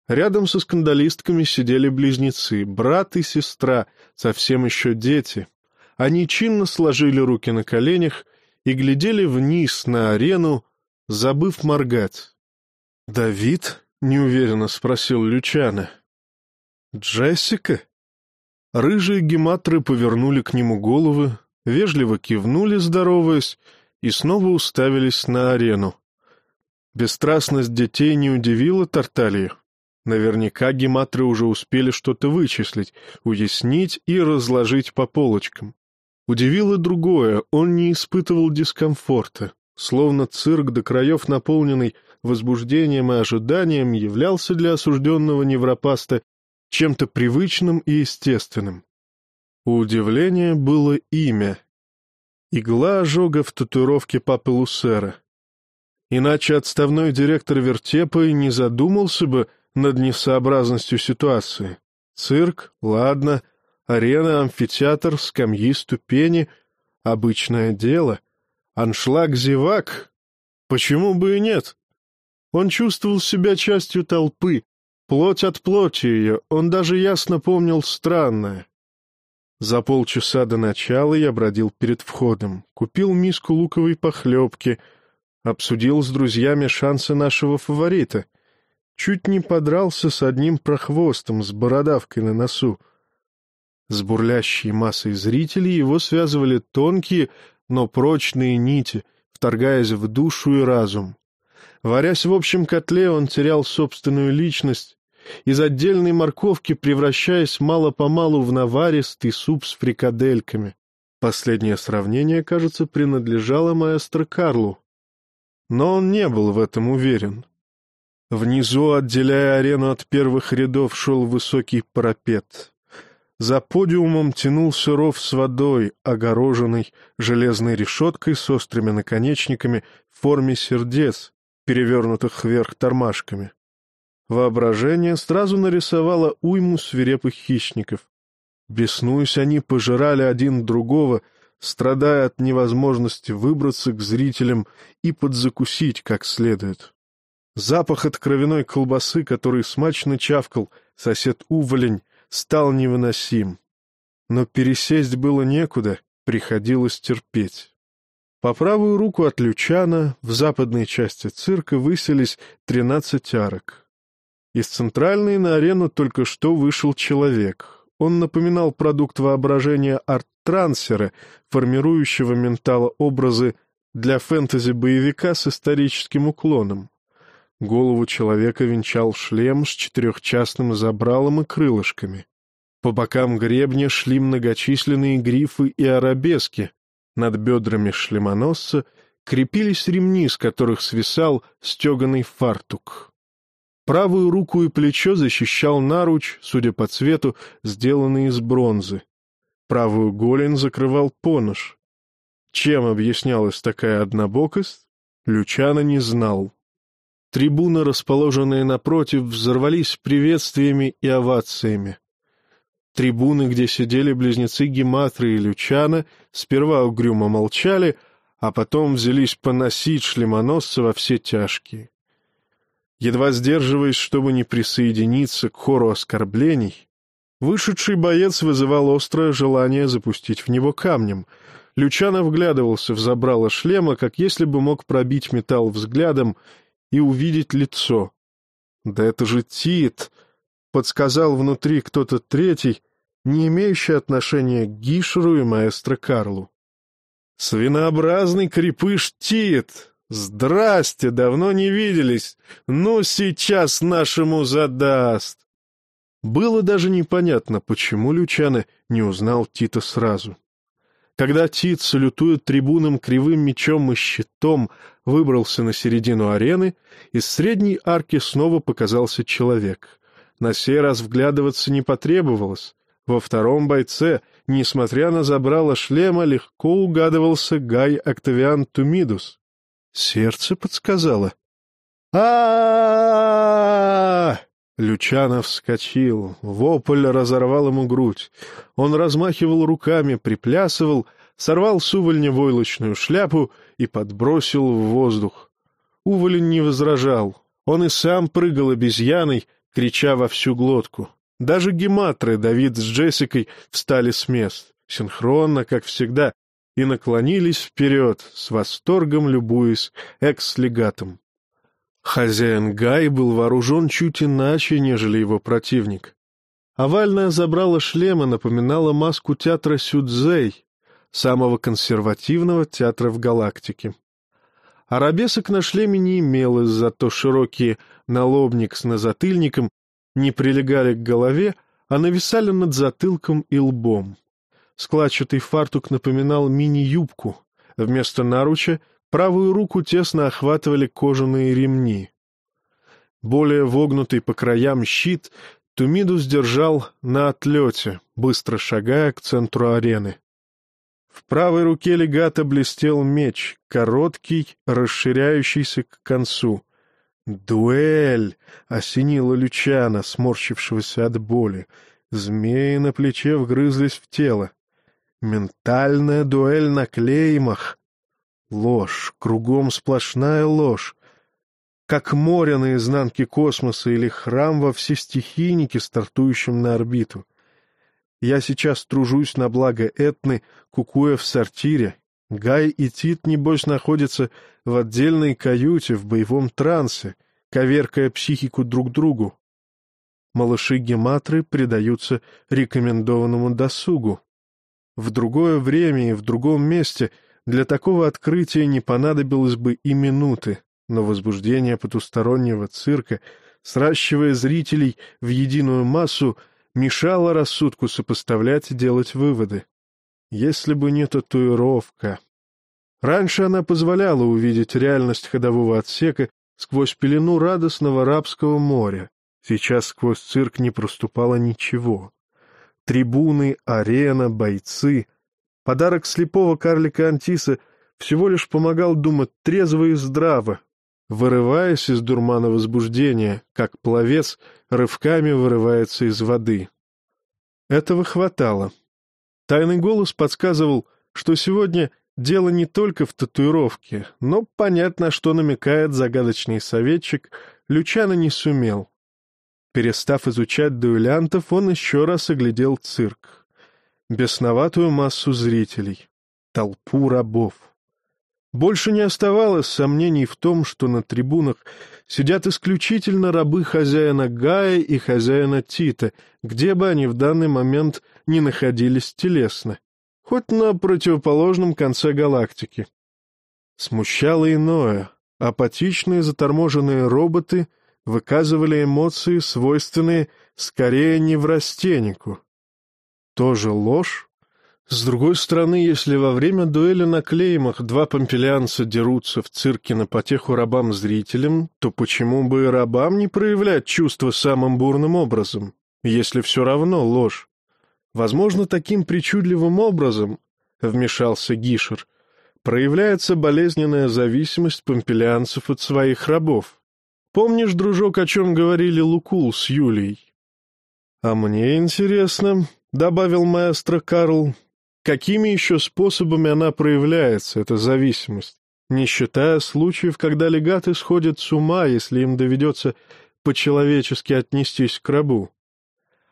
[SPEAKER 1] Рядом со скандалистками сидели близнецы, брат и сестра, совсем еще дети. Они чинно сложили руки на коленях и глядели вниз на арену, забыв моргать. «Давид?» — неуверенно спросил Лючана. «Джессика?» Рыжие гематры повернули к нему головы, вежливо кивнули, здороваясь, и снова уставились на арену. Бесстрастность детей не удивила Тарталию. Наверняка гематры уже успели что-то вычислить, уяснить и разложить по полочкам. Удивило другое, он не испытывал дискомфорта, словно цирк до краев наполненный возбуждением и ожиданием являлся для осужденного невропаста чем-то привычным и естественным. У удивления было имя. Игла ожога в татуировке папы Лусера. Иначе отставной директор вертепа и не задумался бы над несообразностью ситуации. Цирк, ладно, арена, амфитеатр, скамьи, ступени — обычное дело. Аншлаг зевак? Почему бы и нет? Он чувствовал себя частью толпы, Плоть от плоти ее, он даже ясно помнил странное. За полчаса до начала я бродил перед входом, купил миску луковой похлебки, обсудил с друзьями шансы нашего фаворита. Чуть не подрался с одним прохвостом с бородавкой на носу. С бурлящей массой зрителей его связывали тонкие, но прочные нити, вторгаясь в душу и разум. Варясь в общем котле, он терял собственную личность, из отдельной морковки превращаясь мало-помалу в наваристый суп с фрикадельками. Последнее сравнение, кажется, принадлежало маэстро Карлу. Но он не был в этом уверен. Внизу, отделяя арену от первых рядов, шел высокий парапет. За подиумом тянулся ров с водой, огороженный железной решеткой с острыми наконечниками в форме сердец, перевернутых вверх тормашками. Воображение сразу нарисовало уйму свирепых хищников. Беснуясь, они пожирали один другого, страдая от невозможности выбраться к зрителям и подзакусить как следует. Запах от кровяной колбасы, который смачно чавкал сосед Уволень, стал невыносим. Но пересесть было некуда, приходилось терпеть. По правую руку от Лючана в западной части цирка выселись тринадцать арок. Из центральной на арену только что вышел человек. Он напоминал продукт воображения арт-трансера, формирующего ментало-образы для фэнтези-боевика с историческим уклоном. Голову человека венчал шлем с четырехчастным забралом и крылышками. По бокам гребня шли многочисленные грифы и арабески, над бедрами шлемоносца крепились ремни, с которых свисал стеганый фартук. Правую руку и плечо защищал наруч, судя по цвету, сделанный из бронзы. Правую голень закрывал понож. Чем объяснялась такая однобокость, Лючана не знал. Трибуны, расположенные напротив, взорвались приветствиями и овациями. Трибуны, где сидели близнецы Гематры и Лючана, сперва угрюмо молчали, а потом взялись поносить шлемоносца во все тяжкие. Едва сдерживаясь, чтобы не присоединиться к хору оскорблений, вышедший боец вызывал острое желание запустить в него камнем. Лючано вглядывался в забрало шлема, как если бы мог пробить металл взглядом и увидеть лицо. «Да это же Тит!» подсказал внутри кто-то третий, не имеющий отношения к Гишеру и маэстро Карлу. «Свинообразный крепыш Тит! Здрасте, давно не виделись! Ну, сейчас нашему задаст!» Было даже непонятно, почему Лючаны не узнал Тита сразу. Когда Тит, салютуя трибунам кривым мечом и щитом, выбрался на середину арены, из средней арки снова показался человек. На сей раз вглядываться не потребовалось. Во втором бойце, несмотря на забрало шлема, легко угадывался Гай Октавиан Тумидус. Сердце подсказало. а Лючанов вскочил, вопль разорвал ему грудь. Он размахивал руками, приплясывал, сорвал с увольня войлочную шляпу и подбросил в воздух. Уволень не возражал. Он и сам прыгал обезьяной, крича во всю глотку. Даже гематры Давид с Джессикой встали с мест, синхронно, как всегда, и наклонились вперед, с восторгом любуясь экс-легатом. Хозяин Гай был вооружен чуть иначе, нежели его противник. Овальное забрало шлема напоминало маску театра Сюдзей, самого консервативного театра в галактике. Арабесок на шлеме не имелось, зато широкие налобник с назатыльником не прилегали к голове, а нависали над затылком и лбом. Складчатый фартук напоминал мини-юбку. Вместо наруча правую руку тесно охватывали кожаные ремни. Более вогнутый по краям щит Тумиду сдержал на отлете, быстро шагая к центру арены. В правой руке легата блестел меч, короткий, расширяющийся к концу. «Дуэль!» — осенила Лючана, сморщившегося от боли. Змеи на плече вгрызлись в тело. Ментальная дуэль на клеймах. Ложь, кругом сплошная ложь. Как море на изнанке космоса или храм во всестихийнике, стартующем на орбиту. Я сейчас тружусь на благо Этны, кукуя в сортире. Гай и Тит, небось, находятся в отдельной каюте в боевом трансе, коверкая психику друг другу. Малыши-гематры предаются рекомендованному досугу. В другое время и в другом месте для такого открытия не понадобилось бы и минуты, но возбуждение потустороннего цирка, сращивая зрителей в единую массу, мешало рассудку сопоставлять и делать выводы. Если бы не татуировка... Раньше она позволяла увидеть реальность ходового отсека сквозь пелену радостного рабского моря. Сейчас сквозь цирк не проступало ничего. Трибуны, арена, бойцы. Подарок слепого карлика Антиса всего лишь помогал думать трезво и здраво, вырываясь из дурмана возбуждения, как пловец рывками вырывается из воды. Этого хватало. Тайный голос подсказывал, что сегодня дело не только в татуировке, но понять, на что намекает загадочный советчик, Лючано не сумел. Перестав изучать дуэлянтов, он еще раз оглядел цирк. Бесноватую массу зрителей. Толпу рабов. Больше не оставалось сомнений в том, что на трибунах сидят исключительно рабы хозяина Гая и хозяина Тита, где бы они в данный момент не находились телесно, хоть на противоположном конце галактики. Смущало иное. Апатичные заторможенные роботы — выказывали эмоции, свойственные скорее неврастеннику. Тоже ложь? С другой стороны, если во время дуэли на клеймах два помпелянца дерутся в цирке на потеху рабам-зрителям, то почему бы и рабам не проявлять чувства самым бурным образом, если все равно ложь? Возможно, таким причудливым образом, — вмешался Гишер, — проявляется болезненная зависимость помпелянцев от своих рабов. Помнишь, дружок, о чем говорили Лукул с Юлей? — А мне интересно, — добавил маэстро Карл, — какими еще способами она проявляется, эта зависимость, не считая случаев, когда легаты сходят с ума, если им доведется по-человечески отнестись к рабу.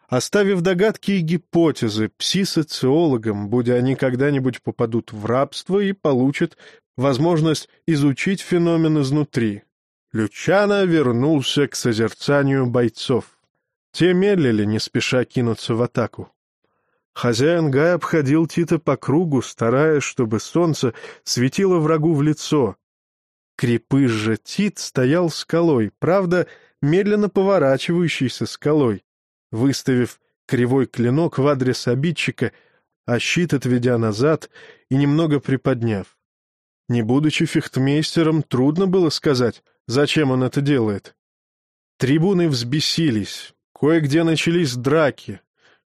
[SPEAKER 1] Оставив догадки и гипотезы пси-социологам, будь они когда-нибудь попадут в рабство и получат возможность изучить феномен изнутри, Лючано вернулся к созерцанию бойцов. Те медлили, не спеша кинуться в атаку. Хозяин Гай обходил Тита по кругу, стараясь, чтобы солнце светило врагу в лицо. Крепыш же Тит стоял скалой, правда, медленно поворачивающейся скалой, выставив кривой клинок в адрес обидчика, а щит отведя назад и немного приподняв. Не будучи фехтмейстером, трудно было сказать, Зачем он это делает? Трибуны взбесились. Кое-где начались драки.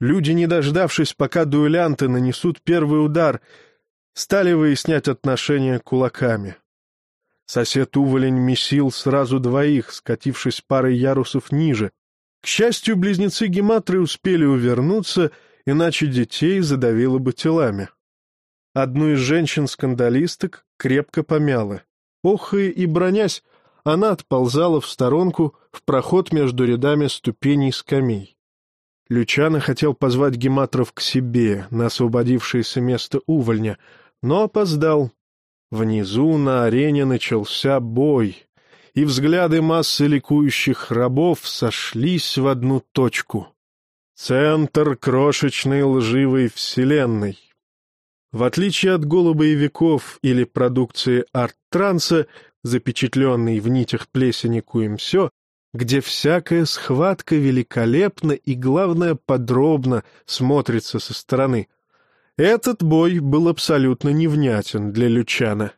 [SPEAKER 1] Люди, не дождавшись, пока дуэлянты нанесут первый удар, стали выяснять отношения кулаками. Сосед Уволень месил сразу двоих, скатившись парой ярусов ниже, К счастью, близнецы Гематры успели увернуться, иначе детей задавило бы телами. Одну из женщин-скандалисток крепко помяло. Охая и бронясь, она отползала в сторонку в проход между рядами ступеней скамей. Лючано хотел позвать Гематров к себе на освободившееся место увольня, но опоздал. Внизу на арене начался бой, и взгляды массы ликующих рабов сошлись в одну точку. Центр крошечной лживой вселенной. В отличие от голубоевиков или продукции арт-транса, запечатленный в нитях плесени Куемсё, где всякая схватка великолепно и, главное, подробно смотрится со стороны. Этот бой был абсолютно невнятен для Лючана.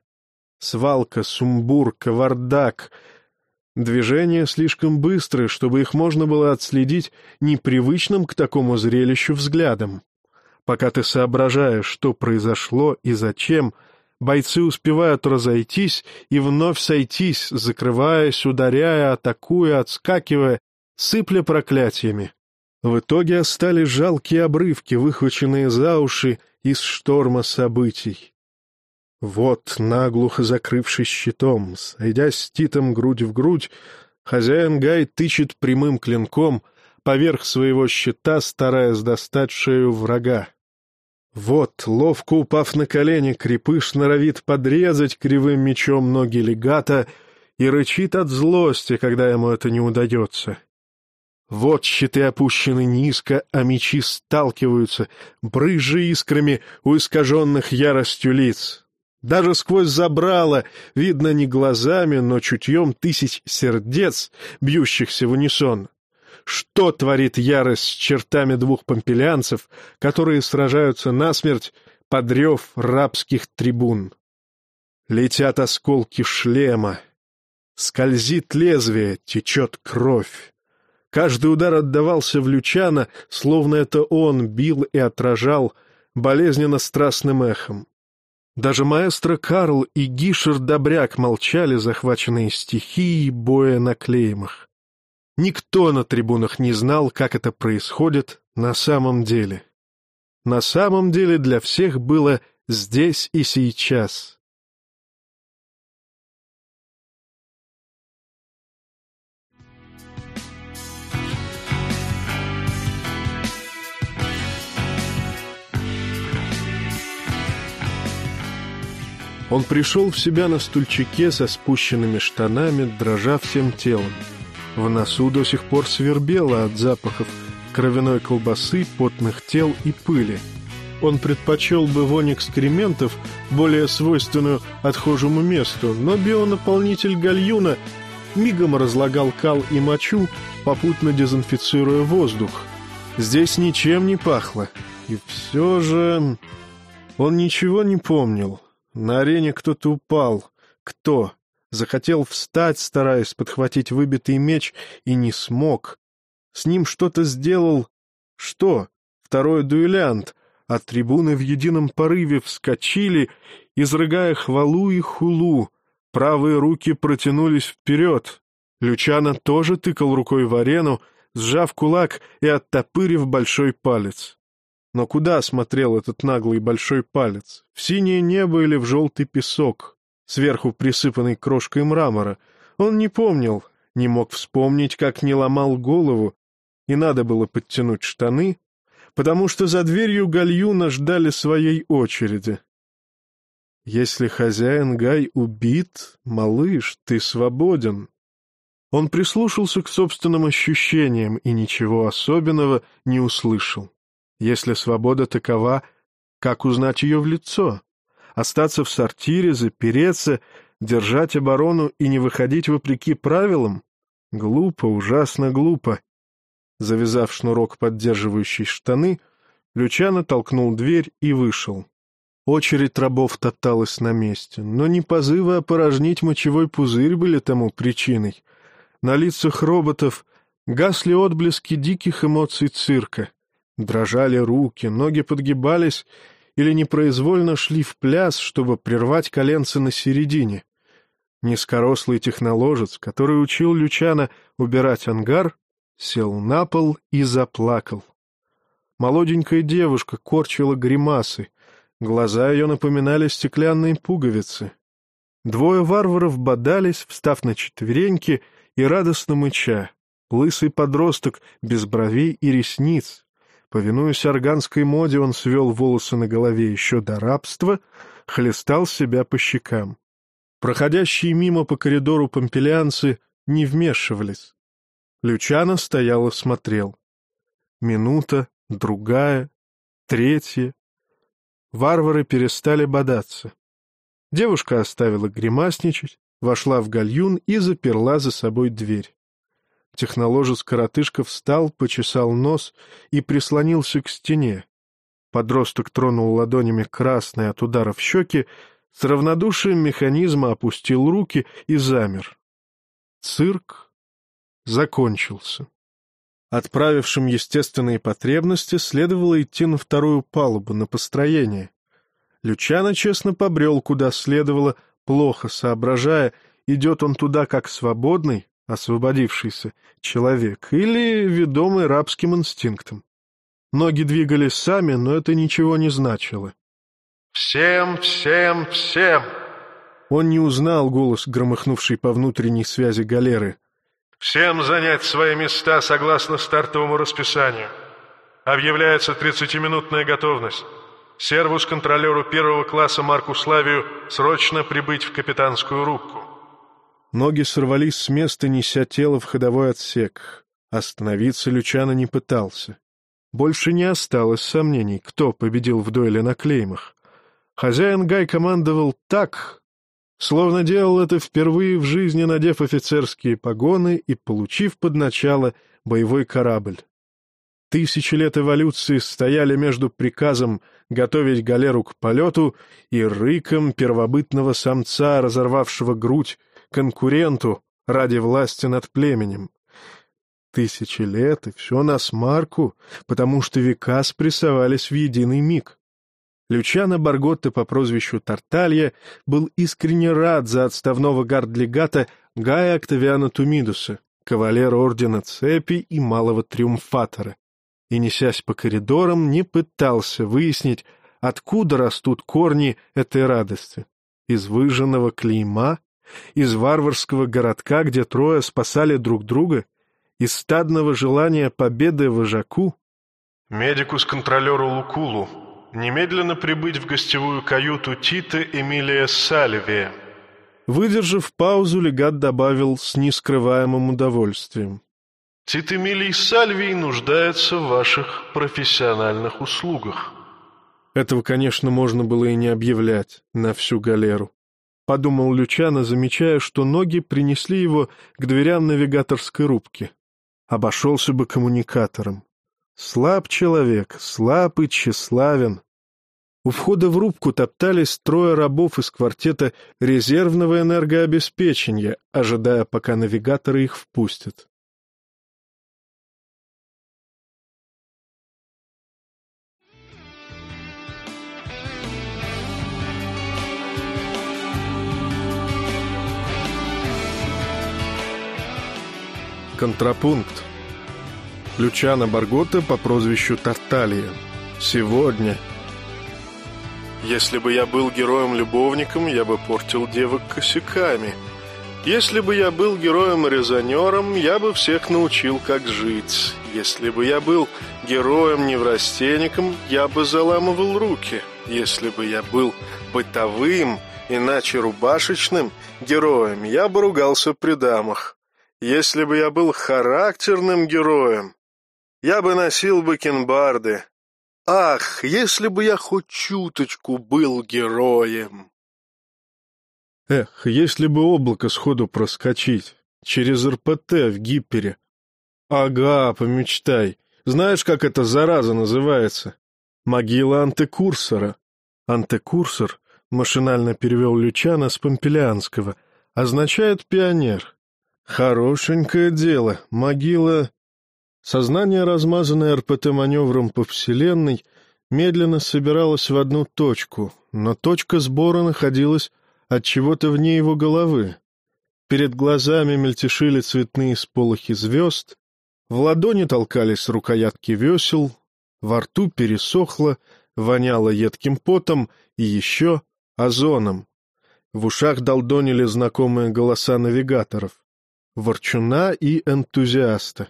[SPEAKER 1] Свалка, сумбур, кавардак. Движения слишком быстрые, чтобы их можно было отследить непривычным к такому зрелищу взглядом. Пока ты соображаешь, что произошло и зачем — Бойцы успевают разойтись и вновь сойтись, закрываясь, ударяя, атакуя, отскакивая, сыпля проклятиями. В итоге остались жалкие обрывки, выхваченные за уши из шторма событий. Вот, наглухо закрывшись щитом, сойдясь с Титом грудь в грудь, хозяин Гай тычет прямым клинком поверх своего щита, стараясь достать шею врага. Вот, ловко упав на колени, крепыш норовит подрезать кривым мечом ноги легата и рычит от злости, когда ему это не удается. Вот щиты опущены низко, а мечи сталкиваются, брызжа искрами у искаженных яростью лиц. Даже сквозь забрало видно не глазами, но чутьем тысяч сердец, бьющихся в унисон. Что творит ярость с чертами двух помпелянцев, которые сражаются насмерть под рев рабских трибун? Летят осколки шлема. Скользит лезвие, течет кровь. Каждый удар отдавался в Лючана, словно это он бил и отражал болезненно-страстным эхом. Даже маэстро Карл и Гишер Добряк молчали, захваченные стихией боя на клеймах. Никто на трибунах не знал, как это происходит на самом деле. На самом деле для всех было здесь и сейчас. Он пришел в себя на стульчике со спущенными штанами, дрожа всем телом. В носу до сих пор свербело от запахов кровяной колбасы, потных тел и пыли. Он предпочел бы вонь экскрементов, более свойственную отхожему месту, но бионаполнитель гальюна мигом разлагал кал и мочу, попутно дезинфицируя воздух. Здесь ничем не пахло. И все же... Он ничего не помнил. На арене кто-то упал. Кто? Захотел встать, стараясь подхватить выбитый меч, и не смог. С ним что-то сделал... Что? Второй дуэлянт, а трибуны в едином порыве вскочили, изрыгая хвалу и хулу. Правые руки протянулись вперед. Лючана тоже тыкал рукой в арену, сжав кулак и оттопырив большой палец. Но куда смотрел этот наглый большой палец? В синее небо или в желтый песок? Сверху присыпанный крошкой мрамора. Он не помнил, не мог вспомнить, как не ломал голову, и надо было подтянуть штаны, потому что за дверью гальюна ждали своей очереди. «Если хозяин Гай убит, малыш, ты свободен». Он прислушался к собственным ощущениям и ничего особенного не услышал. Если свобода такова, как узнать ее в лицо? Остаться в сортире, запереться, держать оборону и не выходить вопреки правилам? Глупо, ужасно глупо. Завязав шнурок, поддерживающий штаны, Лючано толкнул дверь и вышел. Очередь рабов топталась на месте, но не позывы опорожнить мочевой пузырь были тому причиной. На лицах роботов гасли отблески диких эмоций цирка. Дрожали руки, ноги подгибались, или непроизвольно шли в пляс, чтобы прервать коленцы на середине. Низкорослый техноложец, который учил Лючана убирать ангар, сел на пол и заплакал. Молоденькая девушка корчила гримасы, глаза ее напоминали стеклянные пуговицы. Двое варваров бодались, встав на четвереньки и радостно мыча. Лысый подросток, без бровей и ресниц. Повинуясь органской моде, он свел волосы на голове еще до рабства, хлестал себя по щекам. Проходящие мимо по коридору помпелианцы не вмешивались. Лючано стоял и смотрел. Минута, другая, третья. Варвары перестали бодаться. Девушка оставила гримасничать, вошла в гальюн и заперла за собой дверь. Техноложец-коротышка встал, почесал нос и прислонился к стене. Подросток тронул ладонями красные от ударов щеки, с равнодушием механизма опустил руки и замер. Цирк закончился. Отправившим естественные потребности следовало идти на вторую палубу, на построение. Лючано честно побрел, куда следовало, плохо соображая, идет он туда как свободный, освободившийся человек, или ведомый рабским инстинктом. Ноги двигались сами, но это ничего не значило.
[SPEAKER 4] «Всем, всем, всем!»
[SPEAKER 1] Он не узнал голос, громыхнувший по внутренней связи галеры.
[SPEAKER 4] «Всем занять свои места согласно стартовому расписанию. Объявляется тридцатиминутная готовность. Сервус-контролеру первого класса Марку Славию срочно прибыть в капитанскую рубку».
[SPEAKER 1] Ноги сорвались с места, неся тело в ходовой отсек. Остановиться Лючано не пытался. Больше не осталось сомнений, кто победил в дуэли на клеймах. Хозяин Гай командовал так, словно делал это впервые в жизни, надев офицерские погоны и получив под начало боевой корабль. Тысячи лет эволюции стояли между приказом готовить галеру к полету и рыком первобытного самца, разорвавшего грудь конкуренту ради власти над племенем. Тысячи лет, и все на смарку, потому что века спрессовались в единый миг. Лючано Барготте по прозвищу Тарталья был искренне рад за отставного гардлегата Гая Октавиана Тумидуса, кавалера ордена Цепи и малого триумфатора, и, несясь по коридорам, не пытался выяснить, откуда растут корни этой радости. Из выжженного клейма? Из варварского городка, где трое спасали друг друга? Из стадного желания победы вожаку?
[SPEAKER 4] Медикус-контролеру Лукулу немедленно прибыть в гостевую каюту Тита Эмилия Сальвия.
[SPEAKER 1] Выдержав паузу, легат добавил с нескрываемым удовольствием.
[SPEAKER 4] Тит Эмилий Сальвий нуждается в ваших профессиональных услугах.
[SPEAKER 1] Этого, конечно, можно было и не объявлять на всю галеру. Подумал Лючано, замечая, что ноги принесли его к дверям навигаторской рубки. Обошелся бы коммуникатором. Слаб человек, слаб и тщеславен. У входа в рубку топтались трое рабов из квартета резервного энергообеспечения, ожидая, пока навигаторы их впустят. Контрапункт. Лючана Баргота по прозвищу Тарталия. Сегодня. Если бы я был героем-любовником, я бы портил девок косяками. Если бы я был героем-резонером, я бы всех научил, как жить. Если бы я был героем-неврастенником, я бы заламывал руки. Если бы я был бытовым, иначе рубашечным, героем, я бы ругался при дамах. Если бы я был характерным героем, я бы носил бакенбарды. Ах, если бы я хоть чуточку был героем! Эх, если бы облако сходу проскочить, через РПТ в Гиппере. Ага, помечтай. Знаешь, как эта зараза называется? Могила антекурсора. Антекурсор, машинально перевел Лючана с помпелианского, означает пионер. Хорошенькое дело, могила Сознание, размазанное РПТ-маневром по Вселенной, медленно собиралось в одну точку, но точка сбора находилась от чего-то вне его головы. Перед глазами мельтешили цветные сполохи звезд, В ладони толкались рукоятки весел, во рту пересохло, воняло едким потом и еще озоном. В ушах долдонили знакомые голоса навигаторов, ворчуна и энтузиаста.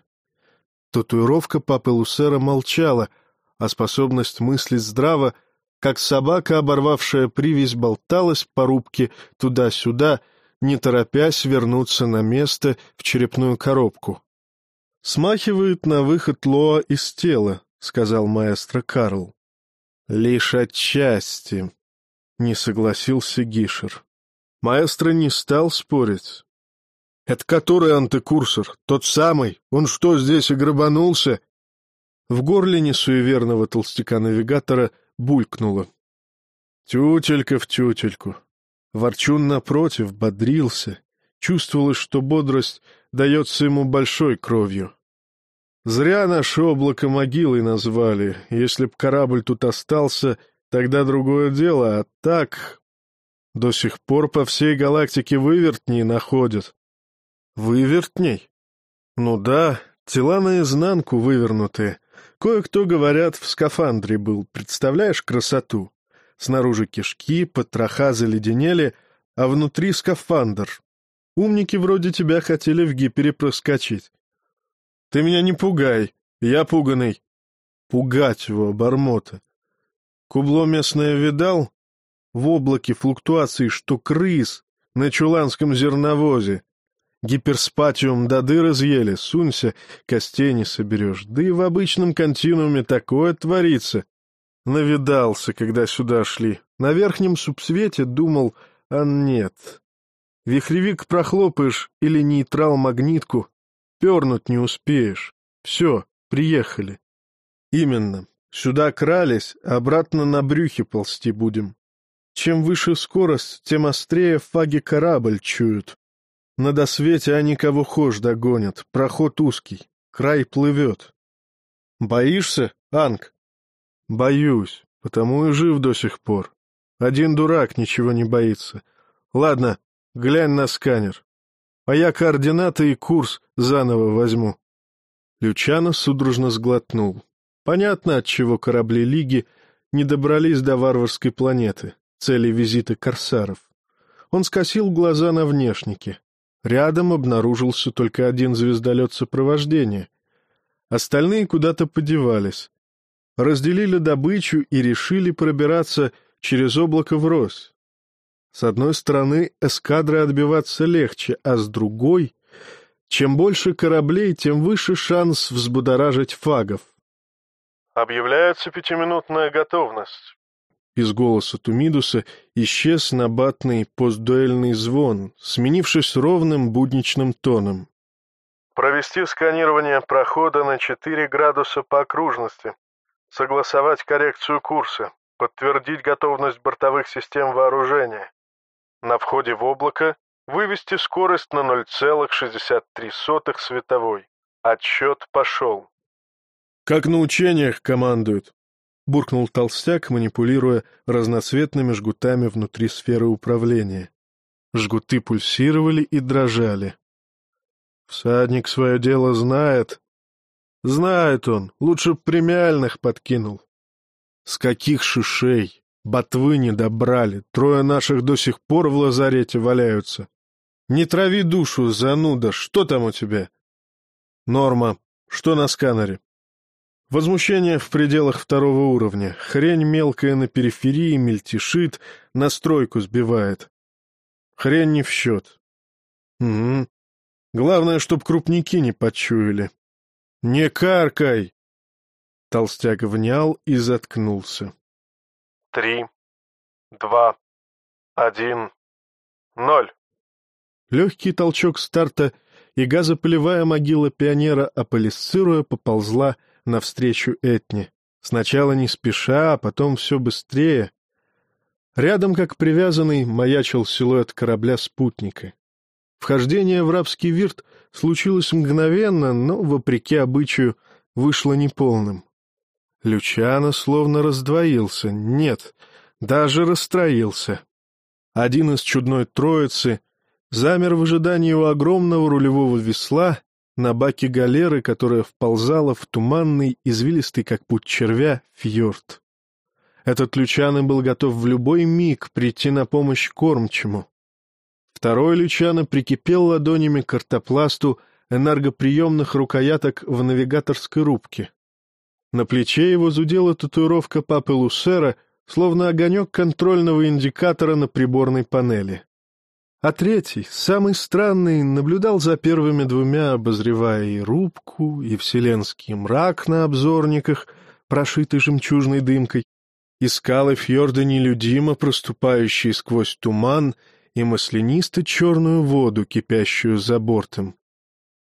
[SPEAKER 1] Татуировка папы Лусера молчала, а способность мыслить здраво, как собака, оборвавшая привязь, болталась по рубке туда-сюда, не торопясь вернуться на место в черепную коробку. «Смахивает на выход Лоа из тела», — сказал маэстро Карл. «Лишь отчасти», — не согласился Гишер. Маэстро не стал спорить. «Это который антикурсор? Тот самый? Он что, здесь и грабанулся?» В горле суеверного толстяка-навигатора булькнуло. Тютелька в тютельку. Ворчун, напротив, бодрился. Чувствовалось, что бодрость дается ему большой кровью. Зря наше облако могилой назвали. Если б корабль тут остался, тогда другое дело, а так... До сих пор по всей галактике вывертней находят. Вывертней? Ну да, тела наизнанку вывернутые. Кое-кто, говорят, в скафандре был. Представляешь красоту? Снаружи кишки, потроха заледенели, а внутри скафандр. Умники вроде тебя хотели в гипере проскочить. Ты меня не пугай, я пуганый. Пугать его, обормота. Кубло местное видал? В облаке флуктуаций, что крыс на чуланском зерновозе. Гиперспатиум до дыр изъели, сунься, костей не соберешь. Да и в обычном континууме такое творится. Навидался, когда сюда шли. На верхнем субсвете думал, а нет. Вихревик прохлопаешь или нейтрал-магнитку, Пернуть не успеешь. Все, приехали. Именно. Сюда крались, обратно на брюхе ползти будем. Чем выше скорость, тем острее фаги корабль чуют. На досвете они кого хошь догонят. Проход узкий. Край плывет. Боишься, Анг? Боюсь, потому и жив до сих пор. Один дурак ничего не боится. Ладно, глянь на сканер а я координаты и курс заново возьму. Лючано судорожно сглотнул. Понятно, от чего корабли Лиги не добрались до варварской планеты, цели визита корсаров. Он скосил глаза на внешники. Рядом обнаружился только один звездолет сопровождения. Остальные куда-то подевались. Разделили добычу и решили пробираться через облако врозь. С одной стороны, эскадры отбиваться легче, а с другой... Чем больше кораблей, тем выше шанс взбудоражить фагов.
[SPEAKER 4] «Объявляется пятиминутная готовность».
[SPEAKER 1] Из голоса Тумидуса исчез набатный постдуэльный звон, сменившись ровным будничным тоном.
[SPEAKER 4] «Провести сканирование прохода на 4 градуса по окружности, согласовать коррекцию курса, подтвердить готовность бортовых систем вооружения, на входе в облако вывести скорость на 0,63 световой. Отсчет пошел.
[SPEAKER 1] «Как на учениях командуют», — буркнул толстяк, манипулируя разноцветными жгутами внутри сферы управления. Жгуты пульсировали и дрожали. «Всадник свое дело знает», Знает он, лучше премиальных подкинул. С каких шишей? Ботвы не добрали, трое наших до сих пор в лазарете валяются. Не трави душу, зануда, что там у тебя? Норма, что на сканере? Возмущение в пределах второго уровня. Хрень мелкая на периферии мельтешит, настройку сбивает. Хрень не в счет. Угу. Главное, чтоб крупники не почуяли. Не каркай! Толстяк внял и заткнулся
[SPEAKER 4] три, два, один, ноль.
[SPEAKER 1] Легкий толчок старта, и газопылевая могила пионера, аполисцируя, поползла навстречу Этне. Сначала не спеша, а потом все быстрее. Рядом, как привязанный, маячил силуэт корабля-спутника. Вхождение в рабский вирт случилось мгновенно, но, вопреки обычаю, вышло неполным. Лючано словно раздвоился, нет, даже расстроился. Один из чудной троицы замер в ожидании у огромного рулевого весла, на баке галеры, которая вползала в туманный, извилистый, как путь червя, фьорд. Этот Лючано был готов в любой миг прийти на помощь кормчему. Второй Лючано прикипел ладонями к артопласту энергоприемных рукояток в навигаторской рубке. На плече его зудела татуировка папы Лусера, словно огонек контрольного индикатора на приборной панели. А третий, самый странный, наблюдал за первыми двумя, обозревая и рубку, и вселенский мрак на обзорниках, прошитый жемчужной дымкой, и скалы фьорда нелюдимо проступающие сквозь туман и маслянисто-черную воду, кипящую за бортом,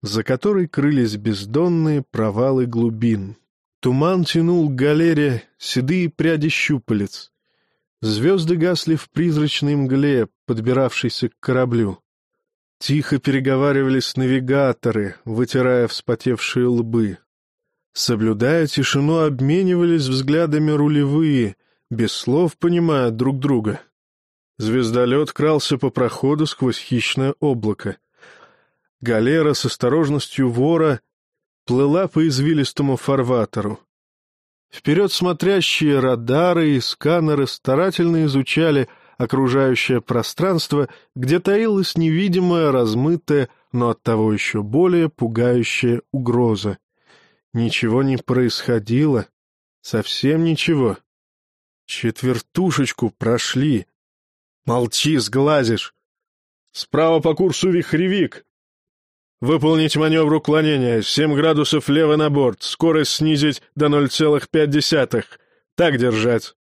[SPEAKER 1] за которой крылись бездонные провалы глубин. Туман тянул к галере седые пряди щупалец, Звезды гасли в призрачной мгле, подбиравшейся к кораблю. Тихо переговаривались навигаторы, вытирая вспотевшие лбы. Соблюдая тишину, обменивались взглядами рулевые, без слов понимая друг друга. Звездолет крался по проходу сквозь хищное облако. Галера с осторожностью вора плыла по извилистому фарватеру. Вперед смотрящие радары и сканеры старательно изучали окружающее пространство, где таилась невидимая, размытая, но оттого еще более пугающая угроза. Ничего не происходило. Совсем ничего. Четвертушечку прошли. Молчи, сглазишь. Справа по курсу вихревик. Выполнить маневр уклонения. 7 градусов влево на борт. Скорость снизить до 0,5. Так держать.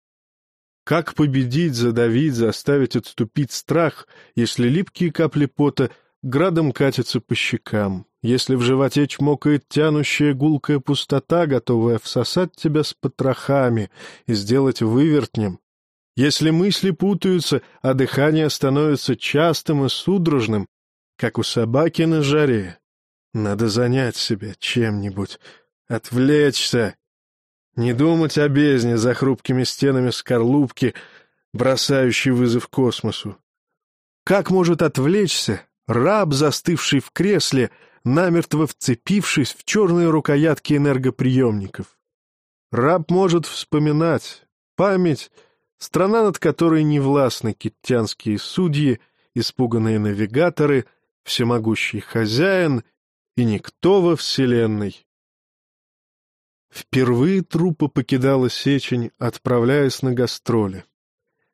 [SPEAKER 1] Как победить, задавить, заставить отступить страх, если липкие капли пота градом катятся по щекам, если в животе чмокает тянущая гулкая пустота, готовая всосать тебя с потрохами и сделать вывертнем, если мысли путаются, а дыхание становится частым и судорожным, как у собаки на жаре. Надо занять себя чем-нибудь, отвлечься, не думать о бездне за хрупкими стенами скорлупки, бросающей вызов космосу. Как может отвлечься раб, застывший в кресле, намертво вцепившись в черные рукоятки энергоприемников? Раб может вспоминать. Память — страна, над которой не властны киттянские судьи, испуганные навигаторы — всемогущий хозяин и никто во Вселенной. Впервые труппа покидала Сечень, отправляясь на гастроли.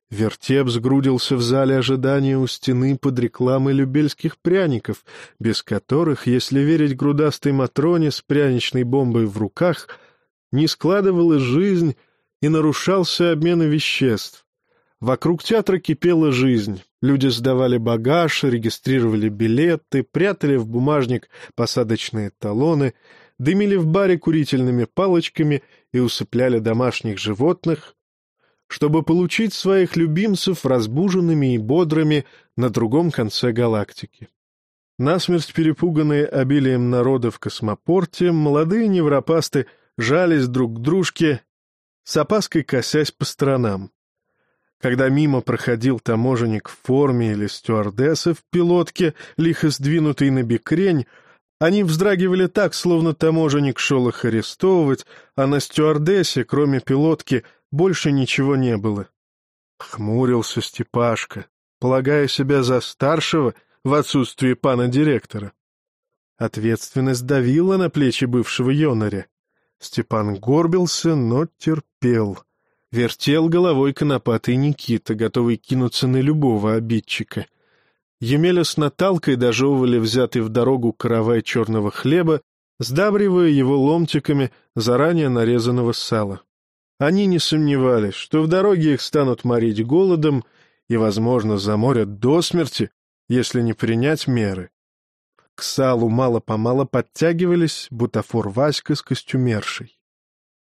[SPEAKER 1] Вертеп сгрудился в зале ожидания у стены под рекламой любельских пряников, без которых, если верить грудастой Матроне с пряничной бомбой в руках, не складывалась жизнь и нарушался обмен веществ. Вокруг театра кипела жизнь. Люди сдавали багаж, регистрировали билеты, прятали в бумажник посадочные талоны, дымили в баре курительными палочками и усыпляли домашних животных, чтобы получить своих любимцев разбуженными и бодрыми на другом конце галактики. Насмерть перепуганные обилием народа в космопорте, молодые невропасты жались друг к дружке, с опаской косясь по сторонам. Когда мимо проходил таможенник в форме или стюардесса в пилотке, лихо сдвинутый на бекрень, они вздрагивали так, словно таможенник шел их арестовывать, а на стюардессе, кроме пилотки, больше ничего не было. Хмурился Степашка, полагая себя за старшего в отсутствии пана директора. Ответственность давила на плечи бывшего юнаря. Степан горбился, но терпел — Вертел головой конопатый Никита, готовый кинуться на любого обидчика. Емеля с Наталкой дожевывали взятый в дорогу каравай черного хлеба, сдабривая его ломтиками заранее нарезанного сала. Они не сомневались, что в дороге их станут морить голодом и, возможно, заморят до смерти, если не принять меры. К салу мало-помало подтягивались бутафор Васька с костюмершей.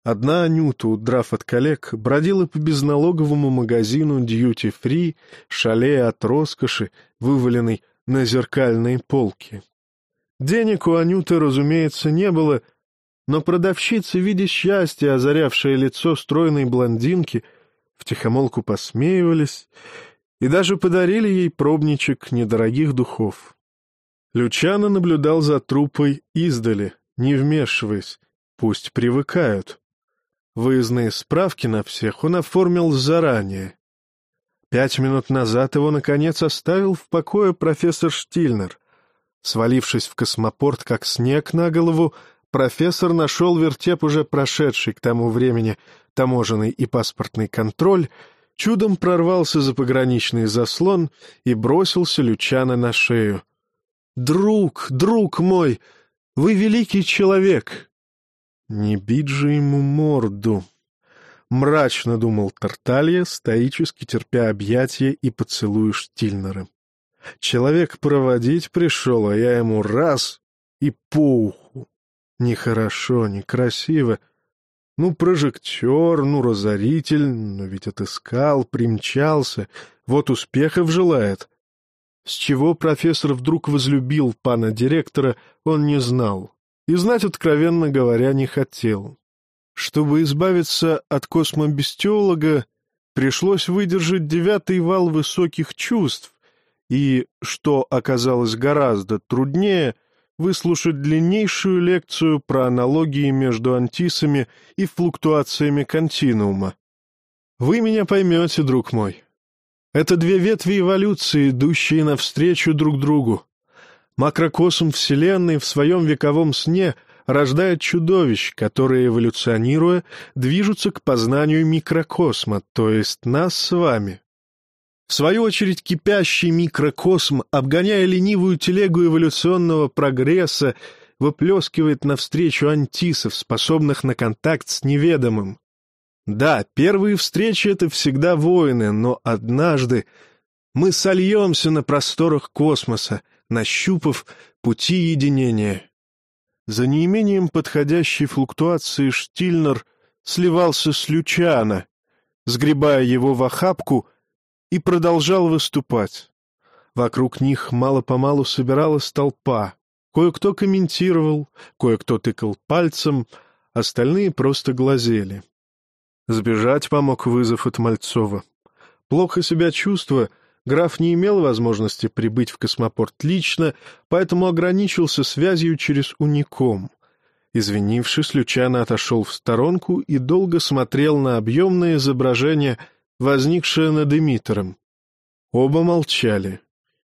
[SPEAKER 1] Одна Анюта, удрав от коллег, бродила по безналоговому магазину дьюти-фри, шалея от роскоши, вываленной на зеркальные полки. Денег у Анюты, разумеется, не было, но продавщица, видя счастье, озарявшее лицо стройной блондинки, втихомолку посмеивались и даже подарили ей пробничек недорогих духов. Лючано наблюдал за трупой издали, не вмешиваясь, пусть привыкают. Выездные справки на всех он оформил заранее. Пять минут назад его, наконец, оставил в покое профессор Штильнер. Свалившись в космопорт, как снег на голову, профессор нашел вертеп, уже прошедший к тому времени таможенный и паспортный контроль, чудом прорвался за пограничный заслон и бросился Лючана на шею. «Друг, друг мой, вы великий человек!» «Не бить же ему морду!» Мрачно думал Тарталья, стоически терпя объятия и поцелуи Штильнера. Человек проводить пришел, а я ему раз и по уху. Нехорошо, некрасиво. Ну, прожектор, ну, разоритель, но ведь отыскал, примчался, вот успехов желает. С чего профессор вдруг возлюбил пана директора, он не знал, и знать, откровенно говоря, не хотел. Чтобы избавиться от космобестиолога, пришлось выдержать девятый вал высоких чувств и, что оказалось гораздо труднее, выслушать длиннейшую лекцию про аналогии между антисами и флуктуациями континуума. Вы меня поймете, друг мой. Это две ветви эволюции, идущие навстречу друг другу. Макрокосм Вселенной в своем вековом сне рождает чудовищ, которые, эволюционируя, движутся к познанию микрокосма, то есть нас с вами. В свою очередь, кипящий микрокосм, обгоняя ленивую телегу эволюционного прогресса, выплескивает навстречу антисов, способных на контакт с неведомым. Да, первые встречи — это всегда войны, но однажды мы сольемся на просторах космоса, нащупав пути единения. За неимением подходящей флуктуации Штильнер сливался с Лючана, сгребая его в охапку и продолжал выступать. Вокруг них мало-помалу собиралась толпа. Кое-кто комментировал, кое-кто тыкал пальцем, остальные просто глазели. Сбежать помог вызов от Мальцова. Плохо себя чувствуя, граф не имел возможности прибыть в космопорт лично, поэтому ограничился связью через уником. Извинившись, Лючано отошел в сторонку и долго смотрел на объемное изображение возникшее над эмиттером. Оба молчали.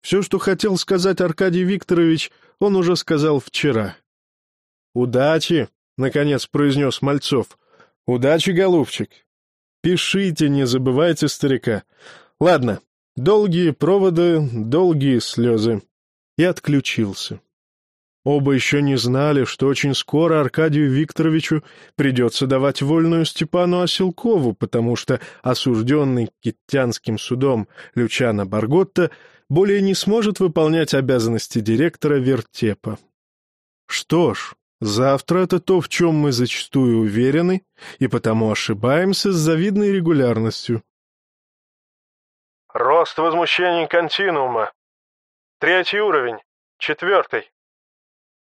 [SPEAKER 1] Все, что хотел сказать Аркадий Викторович, он уже сказал вчера. «Удачи!» — наконец произнес Мальцов. «Удачи, голубчик!» «Пишите, не забывайте старика. Ладно, долгие проводы, долгие слезы». И отключился. Оба еще не знали, что очень скоро Аркадию Викторовичу придется давать вольную Степану Оселкову, потому что осужденный Киттянским судом Лючана Барготта более не сможет выполнять обязанности директора вертепа. Что ж, завтра это то, в чем мы зачастую уверены, и потому ошибаемся с завидной регулярностью.
[SPEAKER 4] Рост возмущений континуума. Третий уровень. Четвертый.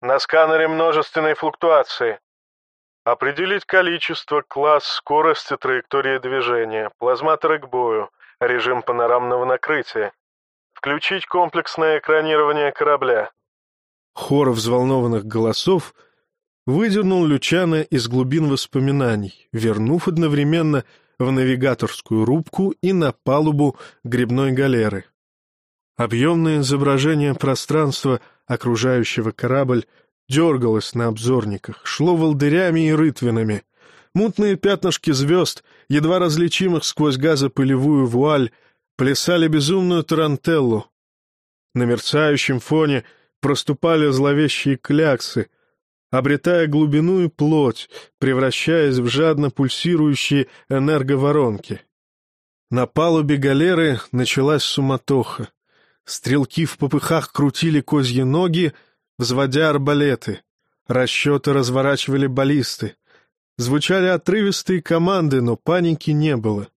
[SPEAKER 4] На сканере множественной флуктуации. Определить количество, класс, скорость и траектория движения, плазматоры к бою, режим панорамного накрытия. Включить комплексное экранирование корабля.
[SPEAKER 1] Хор взволнованных голосов выдернул Лючана из глубин воспоминаний, вернув одновременно в навигаторскую рубку и на палубу грибной галеры. Объемное изображение пространства — окружающего корабль, дергалось на обзорниках, шло волдырями и рытвинами. Мутные пятнышки звезд, едва различимых сквозь газопылевую вуаль, плясали безумную тарантеллу. На мерцающем фоне проступали зловещие кляксы, обретая глубину и плоть, превращаясь в жадно пульсирующие энерговоронки. На палубе галеры началась суматоха. Стрелки в попыхах крутили козьи ноги, взводя арбалеты. Расчеты разворачивали баллисты. Звучали отрывистые команды, но паники не было.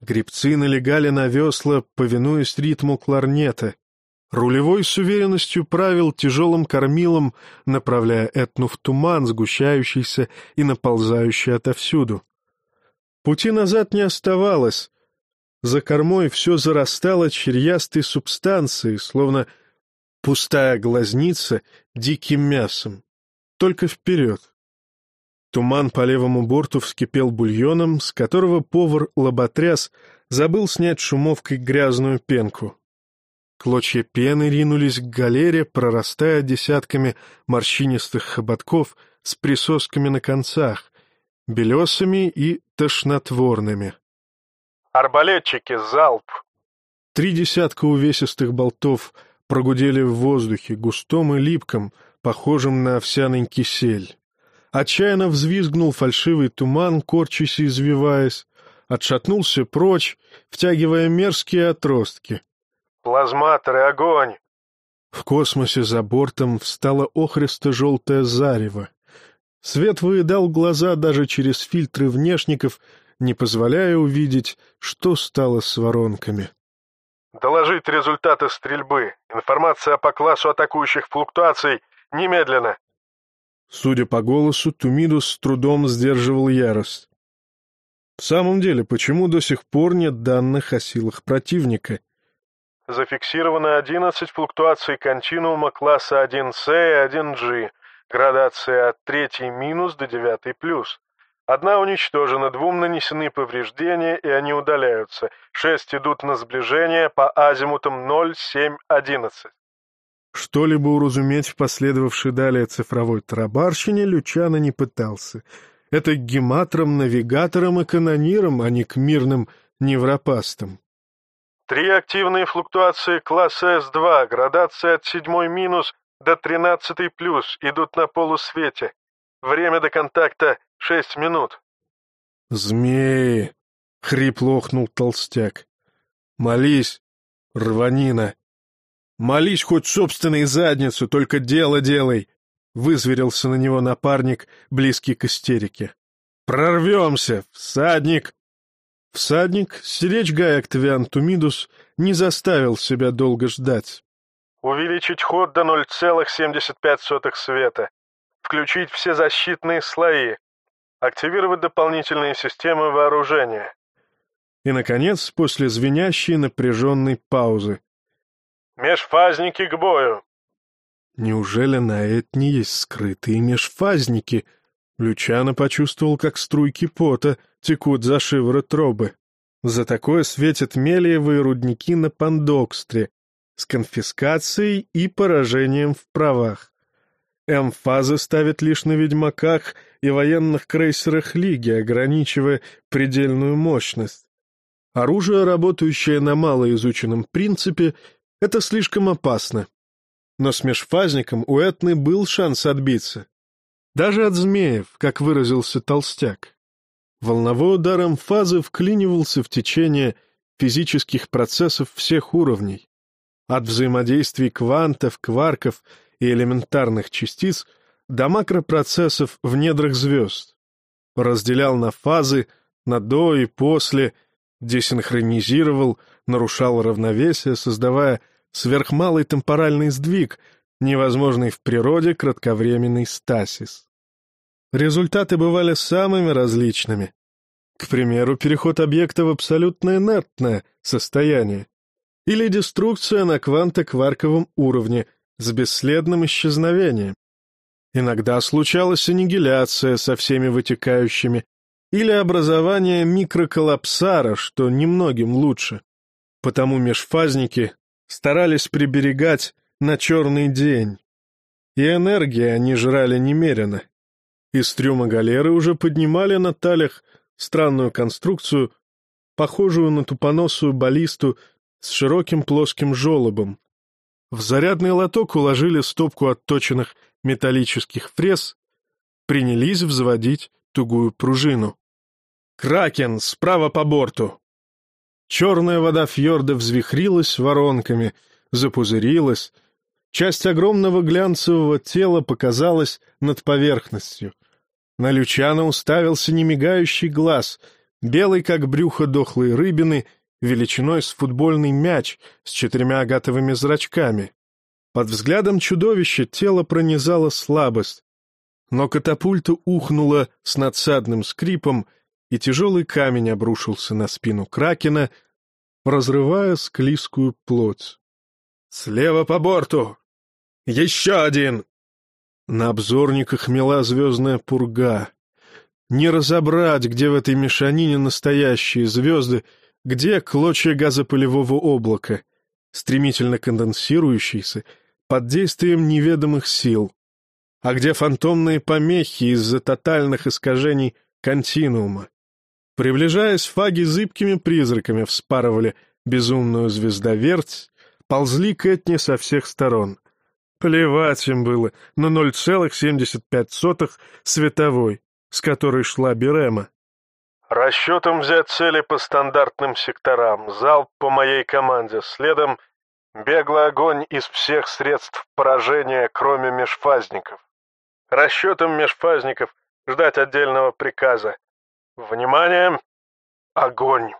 [SPEAKER 1] Гребцы налегали на весла, повинуясь ритму кларнета. Рулевой с уверенностью правил тяжелым кормилом, направляя Этну в туман, сгущающийся и наползающий отовсюду. Пути назад не оставалось, за кормой все зарастало черьястой субстанцией, словно Пустая глазница диким мясом. Только вперед. Туман по левому борту вскипел бульоном, с которого повар-лоботряс забыл снять шумовкой грязную пенку. Клочья пены ринулись к галере, прорастая десятками морщинистых хоботков с присосками на концах, белесыми и тошнотворными.
[SPEAKER 4] «Арбалетчики, залп!»
[SPEAKER 1] Три десятка увесистых болтов прогудели в воздухе, густом и липком, похожим на овсяный кисель. Отчаянно взвизгнул фальшивый туман, корчась и извиваясь, отшатнулся прочь, втягивая мерзкие отростки.
[SPEAKER 4] «Плазматоры, огонь!»
[SPEAKER 1] В космосе за бортом встало охристо-желтое зарево. Свет выедал глаза даже через фильтры внешников, не позволяя увидеть, что стало с воронками.
[SPEAKER 4] «Доложить результаты стрельбы. Информация по классу атакующих флуктуаций немедленно!»
[SPEAKER 1] Судя по голосу, Тумидус с трудом сдерживал ярость. В самом деле, почему до сих пор нет данных о силах противника?
[SPEAKER 4] Зафиксировано 11 флуктуаций континуума класса 1С и 1G, градация от 3 минус до 9 плюс. Одна уничтожена, двум нанесены повреждения, и они удаляются. Шесть идут на сближение по азимутам 0,7,11.
[SPEAKER 1] Что-либо уразуметь в последовавшей далее цифровой тарабарщине Лючана не пытался. Это к гематрам, навигаторам и канонирам, а не к мирным невропастам.
[SPEAKER 4] Три активные флуктуации класса С2, градация от 7 минус до 13 плюс, идут на полусвете. Время до контакта — 6 минут.
[SPEAKER 1] «Змеи!» — хрипло охнул толстяк. «Молись, рванина! Молись хоть собственной задницу, только дело делай!» — вызверился на него напарник, близкий к истерике. «Прорвемся, всадник!» Всадник, стеречь Гай Октавиан Тумидус, не заставил себя долго ждать.
[SPEAKER 4] Увеличить ход до 0,75 света. Включить все защитные слои. Активировать дополнительные системы вооружения.
[SPEAKER 1] И, наконец, после звенящей напряженной паузы.
[SPEAKER 4] Межфазники к бою.
[SPEAKER 1] Неужели на Этне есть скрытые межфазники? Лючано почувствовал, как струйки пота текут за шиворот робы. За такое светят мелиевые рудники на Пандокстре с конфискацией и поражением в правах. Эмфазы ставят лишь на ведьмаках и военных крейсерах Лиги, ограничивая предельную мощность. Оружие, работающее на малоизученном принципе, это слишком опасно. Но с межфазником у Этны был шанс отбиться. Даже от змеев, как выразился толстяк. Волновой ударом фазы вклинивался в течение физических процессов всех уровней. От взаимодействий квантов, кварков и элементарных частиц до макропроцессов в недрах звезд. Разделял на фазы, на до и после, десинхронизировал, нарушал равновесие, создавая сверхмалый темпоральный сдвиг, невозможный в природе кратковременный стасис. Результаты бывали самыми различными. К примеру, переход объекта в абсолютно инертное состояние или деструкция на квантокварковом уровне с бесследным исчезновением. Иногда случалась аннигиляция со всеми вытекающими или образование микроколлапсара, что немногим лучше. Потому межфазники старались приберегать на черный день. И энергии они жрали немерено. Из трюма галеры уже поднимали на талях странную конструкцию, похожую на тупоносую баллисту с широким плоским желобом. В зарядный лоток уложили стопку отточенных металлических фрез, принялись взводить тугую пружину. «Кракен! Справа по борту!» Черная вода фьорда взвихрилась воронками, запузырилась. Часть огромного глянцевого тела показалась над поверхностью — на Лючана уставился немигающий глаз, белый, как брюхо дохлой рыбины, величиной с футбольный мяч с четырьмя агатовыми зрачками. Под взглядом чудовища тело пронизало слабость, но катапульта ухнула с надсадным скрипом, и тяжелый камень обрушился на спину Кракена, разрывая склизкую плоть. «Слева по борту! Еще один!» На обзорниках мела звездная пурга. Не разобрать, где в этой мешанине настоящие звезды, где клочья газопылевого облака, стремительно конденсирующиеся под действием неведомых сил, а где фантомные помехи из-за тотальных искажений континуума. Приближаясь, фаги зыбкими призраками вспарывали безумную звездоверть, ползли к Этне со всех сторон. Плевать им было на 0,75 световой, с которой шла Берема.
[SPEAKER 4] Расчетом взять цели по стандартным секторам, залп по моей команде, следом беглый огонь из всех средств поражения, кроме межфазников. Расчетом межфазников ждать отдельного приказа. Внимание! Огонь!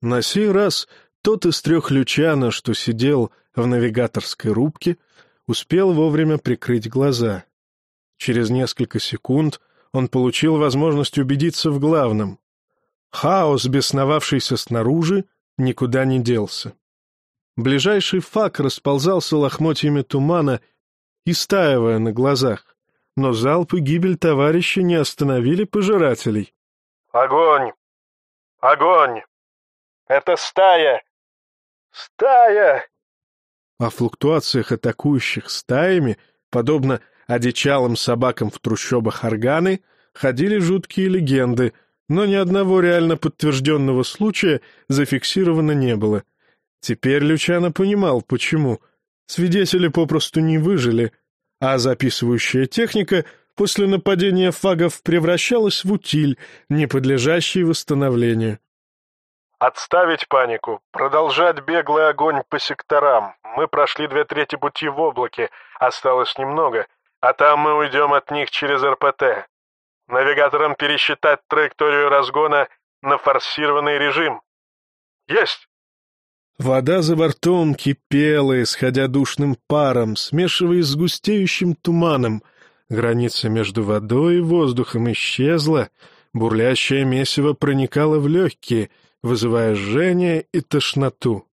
[SPEAKER 1] На сей раз тот из трех лючана, что сидел в навигаторской рубке, успел вовремя прикрыть глаза. Через несколько секунд он получил возможность убедиться в главном. Хаос, бесновавшийся снаружи, никуда не делся. Ближайший фак расползался лохмотьями тумана, истаивая на глазах, но залп и гибель товарища не остановили пожирателей.
[SPEAKER 4] «Огонь! Огонь! Это стая! Стая!»
[SPEAKER 1] О флуктуациях атакующих стаями, подобно одичалым собакам в трущобах Арганы, ходили жуткие легенды, но ни одного реально подтвержденного случая зафиксировано не было. Теперь Лючано понимал, почему. Свидетели попросту не выжили, а записывающая техника после нападения фагов превращалась в утиль, не подлежащий восстановлению.
[SPEAKER 4] «Отставить панику, продолжать беглый огонь по секторам. Мы прошли две трети пути в облаке, осталось немного, а там мы уйдем от них через РПТ. Навигаторам пересчитать траекторию разгона на форсированный режим. Есть!»
[SPEAKER 1] Вода за бортом кипела, исходя душным паром, смешиваясь с густеющим туманом. Граница между водой и воздухом исчезла, бурлящее месиво проникало в легкие, вызывая жжение и тошноту.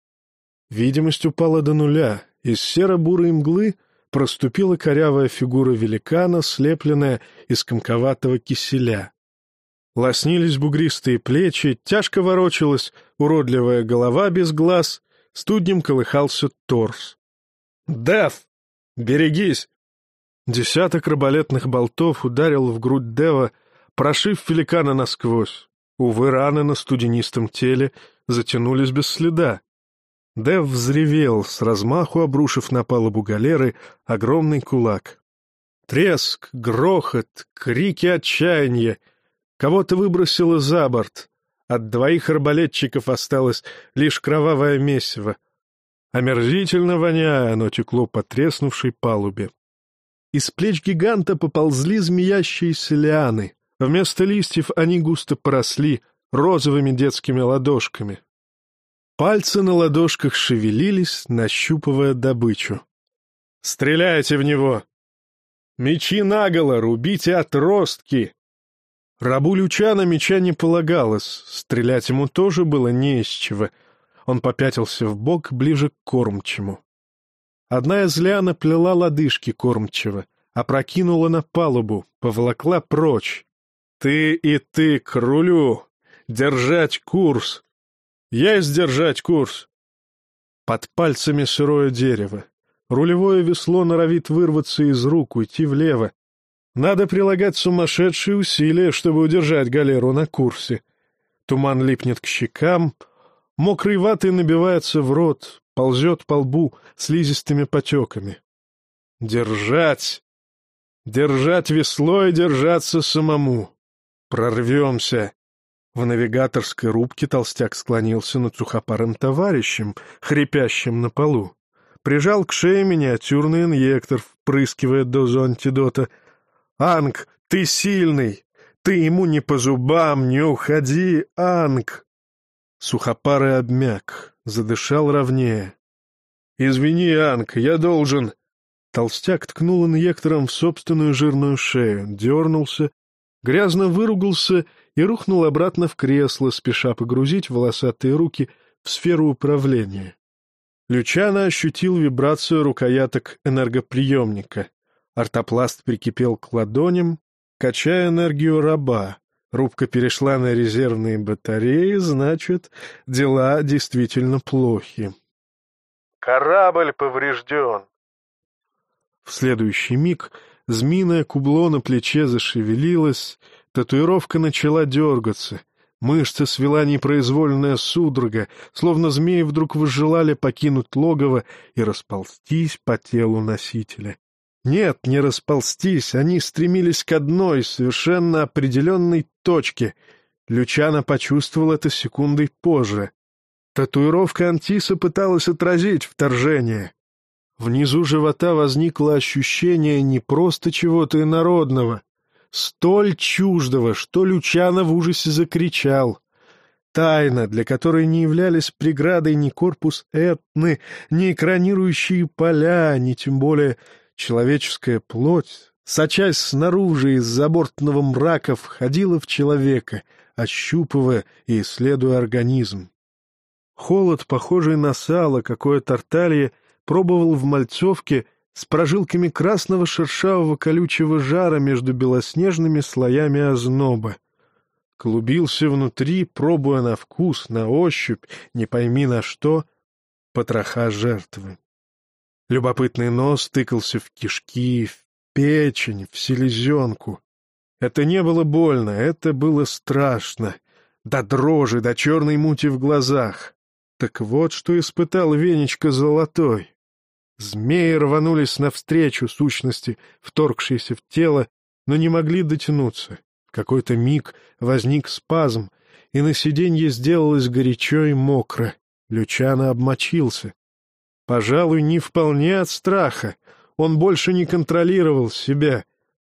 [SPEAKER 1] Видимость упала до нуля, из серо-бурой мглы проступила корявая фигура великана, слепленная из комковатого киселя. Лоснились бугристые плечи, тяжко ворочалась уродливая голова без глаз, студнем колыхался торс. «Дев! Берегись!» Десяток рыболетных болтов ударил в грудь Дева, прошив великана насквозь. Увы, раны на студенистом теле затянулись без следа. Дев взревел, с размаху обрушив на палубу галеры огромный кулак. Треск, грохот, крики отчаяния — Кого-то выбросило за борт. От двоих арбалетчиков осталось лишь кровавое месиво. Омерзительно воняя, оно текло по треснувшей палубе. Из плеч гиганта поползли змеящиеся лианы. Вместо листьев они густо поросли розовыми детскими ладошками. Пальцы на ладошках шевелились, нащупывая добычу. «Стреляйте в него!» «Мечи наголо, рубите отростки!» Рабу Лючана меча не полагалось, стрелять ему тоже было не из чего. Он попятился в бок ближе к кормчему. Одна из лиан плела лодыжки кормчего, опрокинула на палубу, поволокла прочь. «Ты и ты к рулю! Держать курс! Есть держать курс!» Под пальцами сырое дерево. Рулевое весло норовит вырваться из рук, уйти влево. Надо прилагать сумасшедшие усилия, чтобы удержать галеру на курсе. Туман липнет к щекам, мокрый ватой набивается в рот, ползет по лбу слизистыми потеками. Держать! Держать весло и держаться самому. Прорвемся. В навигаторской рубке толстяк склонился над сухопарым товарищем, хрипящим на полу. Прижал к шее миниатюрный инъектор, впрыскивая дозу антидота — Анг, ты сильный! Ты ему не по зубам, не уходи, Анг!» Сухопарый обмяк, задышал ровнее. «Извини, Анг, я должен...» Толстяк ткнул инъектором в собственную жирную шею, дернулся, грязно выругался и рухнул обратно в кресло, спеша погрузить волосатые руки в сферу управления. Лючано ощутил вибрацию рукояток энергоприемника. Артопласт прикипел к ладоням, качая энергию раба. Рубка перешла на резервные батареи, значит, дела действительно плохи.
[SPEAKER 4] «Корабль поврежден».
[SPEAKER 1] В следующий миг змеиное кубло на плече зашевелилось, татуировка начала дергаться. Мышцы свела непроизвольная судорога, словно змеи вдруг выжелали покинуть логово и расползтись по телу носителя. Нет, не расползтись, они стремились к одной, совершенно определенной точке. Лючана почувствовал это секундой позже. Татуировка Антиса пыталась отразить вторжение. Внизу живота возникло ощущение не просто чего-то инородного, столь чуждого, что Лючано в ужасе закричал. Тайна, для которой не являлись преградой ни корпус Этны, ни экранирующие поля, ни тем более человеческая плоть, сочась снаружи из забортного мрака, входила в человека, ощупывая и исследуя организм. Холод, похожий на сало, какое Тарталье пробовал в Мальцовке — с прожилками красного шершавого колючего жара между белоснежными слоями озноба. Клубился внутри, пробуя на вкус, на ощупь, не пойми на что, потроха жертвы. Любопытный нос тыкался в кишки, в печень, в селезенку. Это не было больно, это было страшно. До дрожи, до черной мути в глазах. Так вот, что испытал Венечка Золотой. Змеи рванулись навстречу сущности, вторгшейся в тело, но не могли дотянуться. В какой-то миг возник спазм, и на сиденье сделалось горячо и мокро. Лючано обмочился. Пожалуй, не вполне от страха. Он больше не контролировал себя.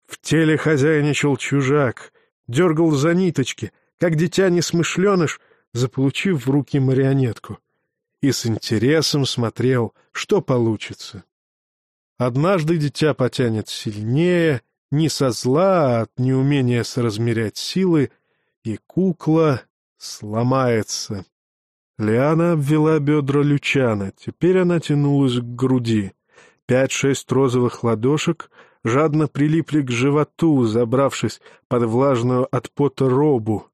[SPEAKER 1] В теле хозяйничал чужак, дергал за ниточки, как дитя несмышленыш, заполучив в руки марионетку и с интересом смотрел, что получится. Однажды дитя потянет сильнее, не со зла, а от неумения соразмерять силы, и кукла сломается. Лиана обвела бедра Лючана, теперь она тянулась к груди. Пять-шесть розовых ладошек жадно прилипли к животу, забравшись под влажную от пота робу,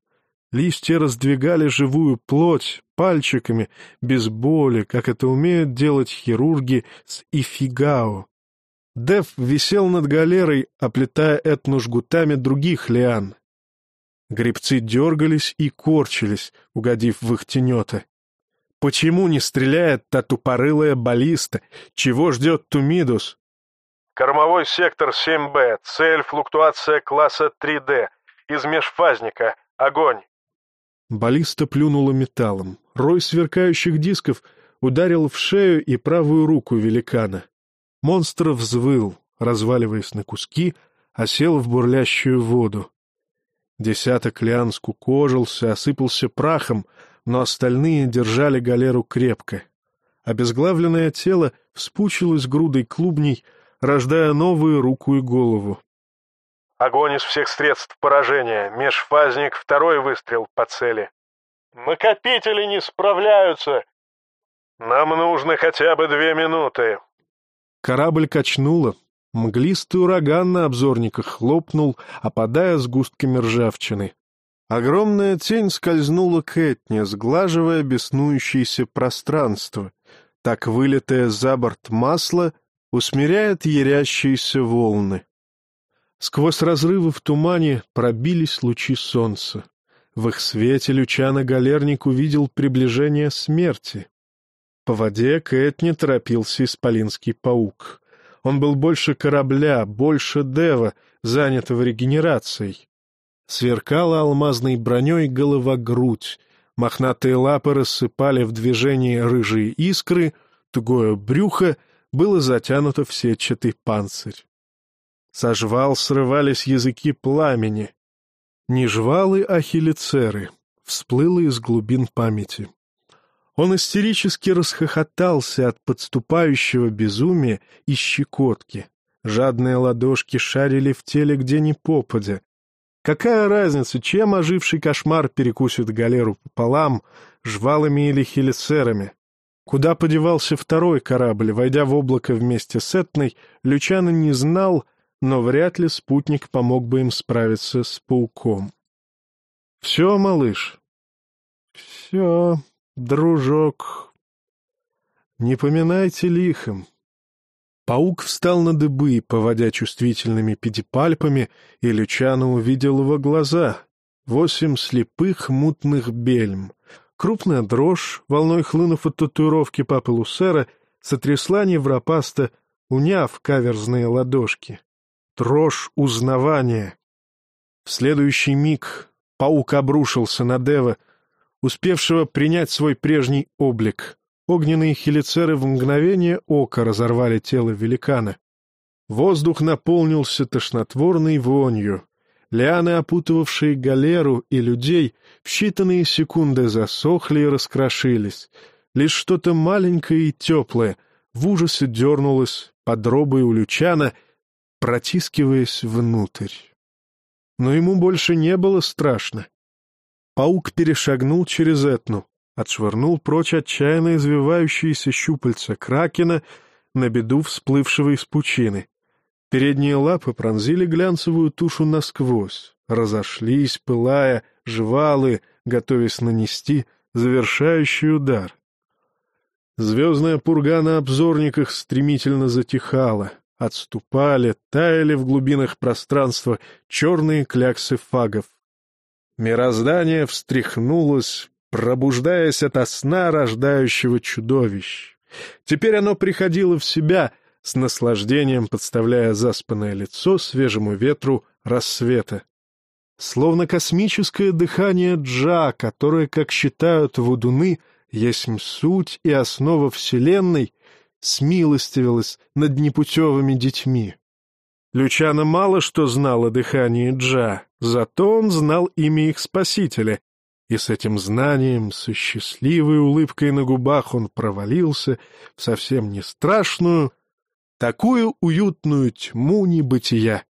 [SPEAKER 1] Листья раздвигали живую плоть пальчиками, без боли, как это умеют делать хирурги с ифигао. Дев висел над галерой, оплетая этну жгутами других лиан. Гребцы дергались и корчились, угодив в их тенета. Почему не стреляет та тупорылая баллиста? Чего ждет Тумидус?
[SPEAKER 4] Кормовой сектор 7Б. Цель флуктуация класса 3D. Из межфазника. Огонь.
[SPEAKER 1] Баллиста плюнула металлом. Рой сверкающих дисков ударил в шею и правую руку великана. Монстр взвыл, разваливаясь на куски, осел в бурлящую воду. Десяток лиан скукожился, осыпался прахом, но остальные держали галеру крепко. Обезглавленное тело вспучилось грудой клубней, рождая новую руку и голову.
[SPEAKER 4] Огонь из всех средств поражения. Межфазник второй выстрел по цели. Накопители не справляются. Нам нужно хотя бы две минуты.
[SPEAKER 1] Корабль качнуло. Мглистый ураган на обзорниках хлопнул, опадая с густками ржавчины. Огромная тень скользнула к Этне, сглаживая беснующееся пространство. Так вылетая за борт масло усмиряет ярящиеся волны. Сквозь разрывы в тумане пробились лучи солнца. В их свете Лючано Галерник увидел приближение смерти. По воде к Этне торопился исполинский паук. Он был больше корабля, больше Дева, занятого регенерацией. Сверкала алмазной броней голова-грудь, мохнатые лапы рассыпали в движении рыжие искры, тугое брюхо было затянуто в сетчатый панцирь. Со жвал срывались языки пламени. Не жвалы, а хелицеры. Всплыло из глубин памяти. Он истерически расхохотался от подступающего безумия и щекотки. Жадные ладошки шарили в теле где ни попадя. Какая разница, чем оживший кошмар перекусит галеру пополам, жвалами или хелицерами? Куда подевался второй корабль, войдя в облако вместе с Этной, Лючано не знал, но вряд ли спутник помог бы им справиться с пауком. — Все, малыш? — Все, дружок. Не поминайте лихом. Паук встал на дыбы, поводя чувствительными педипальпами, и Лючано увидел его глаза. Восемь слепых мутных бельм. Крупная дрожь, волной хлынув от татуировки папы Лусера, сотрясла невропаста, уняв каверзные ладошки. Дрожь узнавания. В следующий миг паук обрушился на Дева, успевшего принять свой прежний облик. Огненные хелицеры в мгновение ока разорвали тело великана. Воздух наполнился тошнотворной вонью. Лианы, опутывавшие галеру и людей, в считанные секунды засохли и раскрошились. Лишь что-то маленькое и теплое в ужасе дернулось под робой у Лючана, протискиваясь внутрь. Но ему больше не было страшно. Паук перешагнул через Этну, отшвырнул прочь отчаянно извивающиеся щупальца кракена на беду всплывшего из пучины. Передние лапы пронзили глянцевую тушу насквозь, разошлись, пылая, жвалы, готовясь нанести завершающий удар. Звездная пурга на обзорниках стремительно затихала, отступали, таяли в глубинах пространства черные кляксы фагов. Мироздание встряхнулось, пробуждаясь ото сна рождающего чудовищ. Теперь оно приходило в себя, с наслаждением подставляя заспанное лицо свежему ветру рассвета. Словно космическое дыхание Джа, которое, как считают водуны, есть суть и основа Вселенной, смилостивилось над непутевыми детьми. Лючано мало что знал о дыхании Джа, зато он знал имя их спасителя, и с этим знанием, со счастливой улыбкой на губах он провалился в совсем не страшную, такую уютную тьму небытия,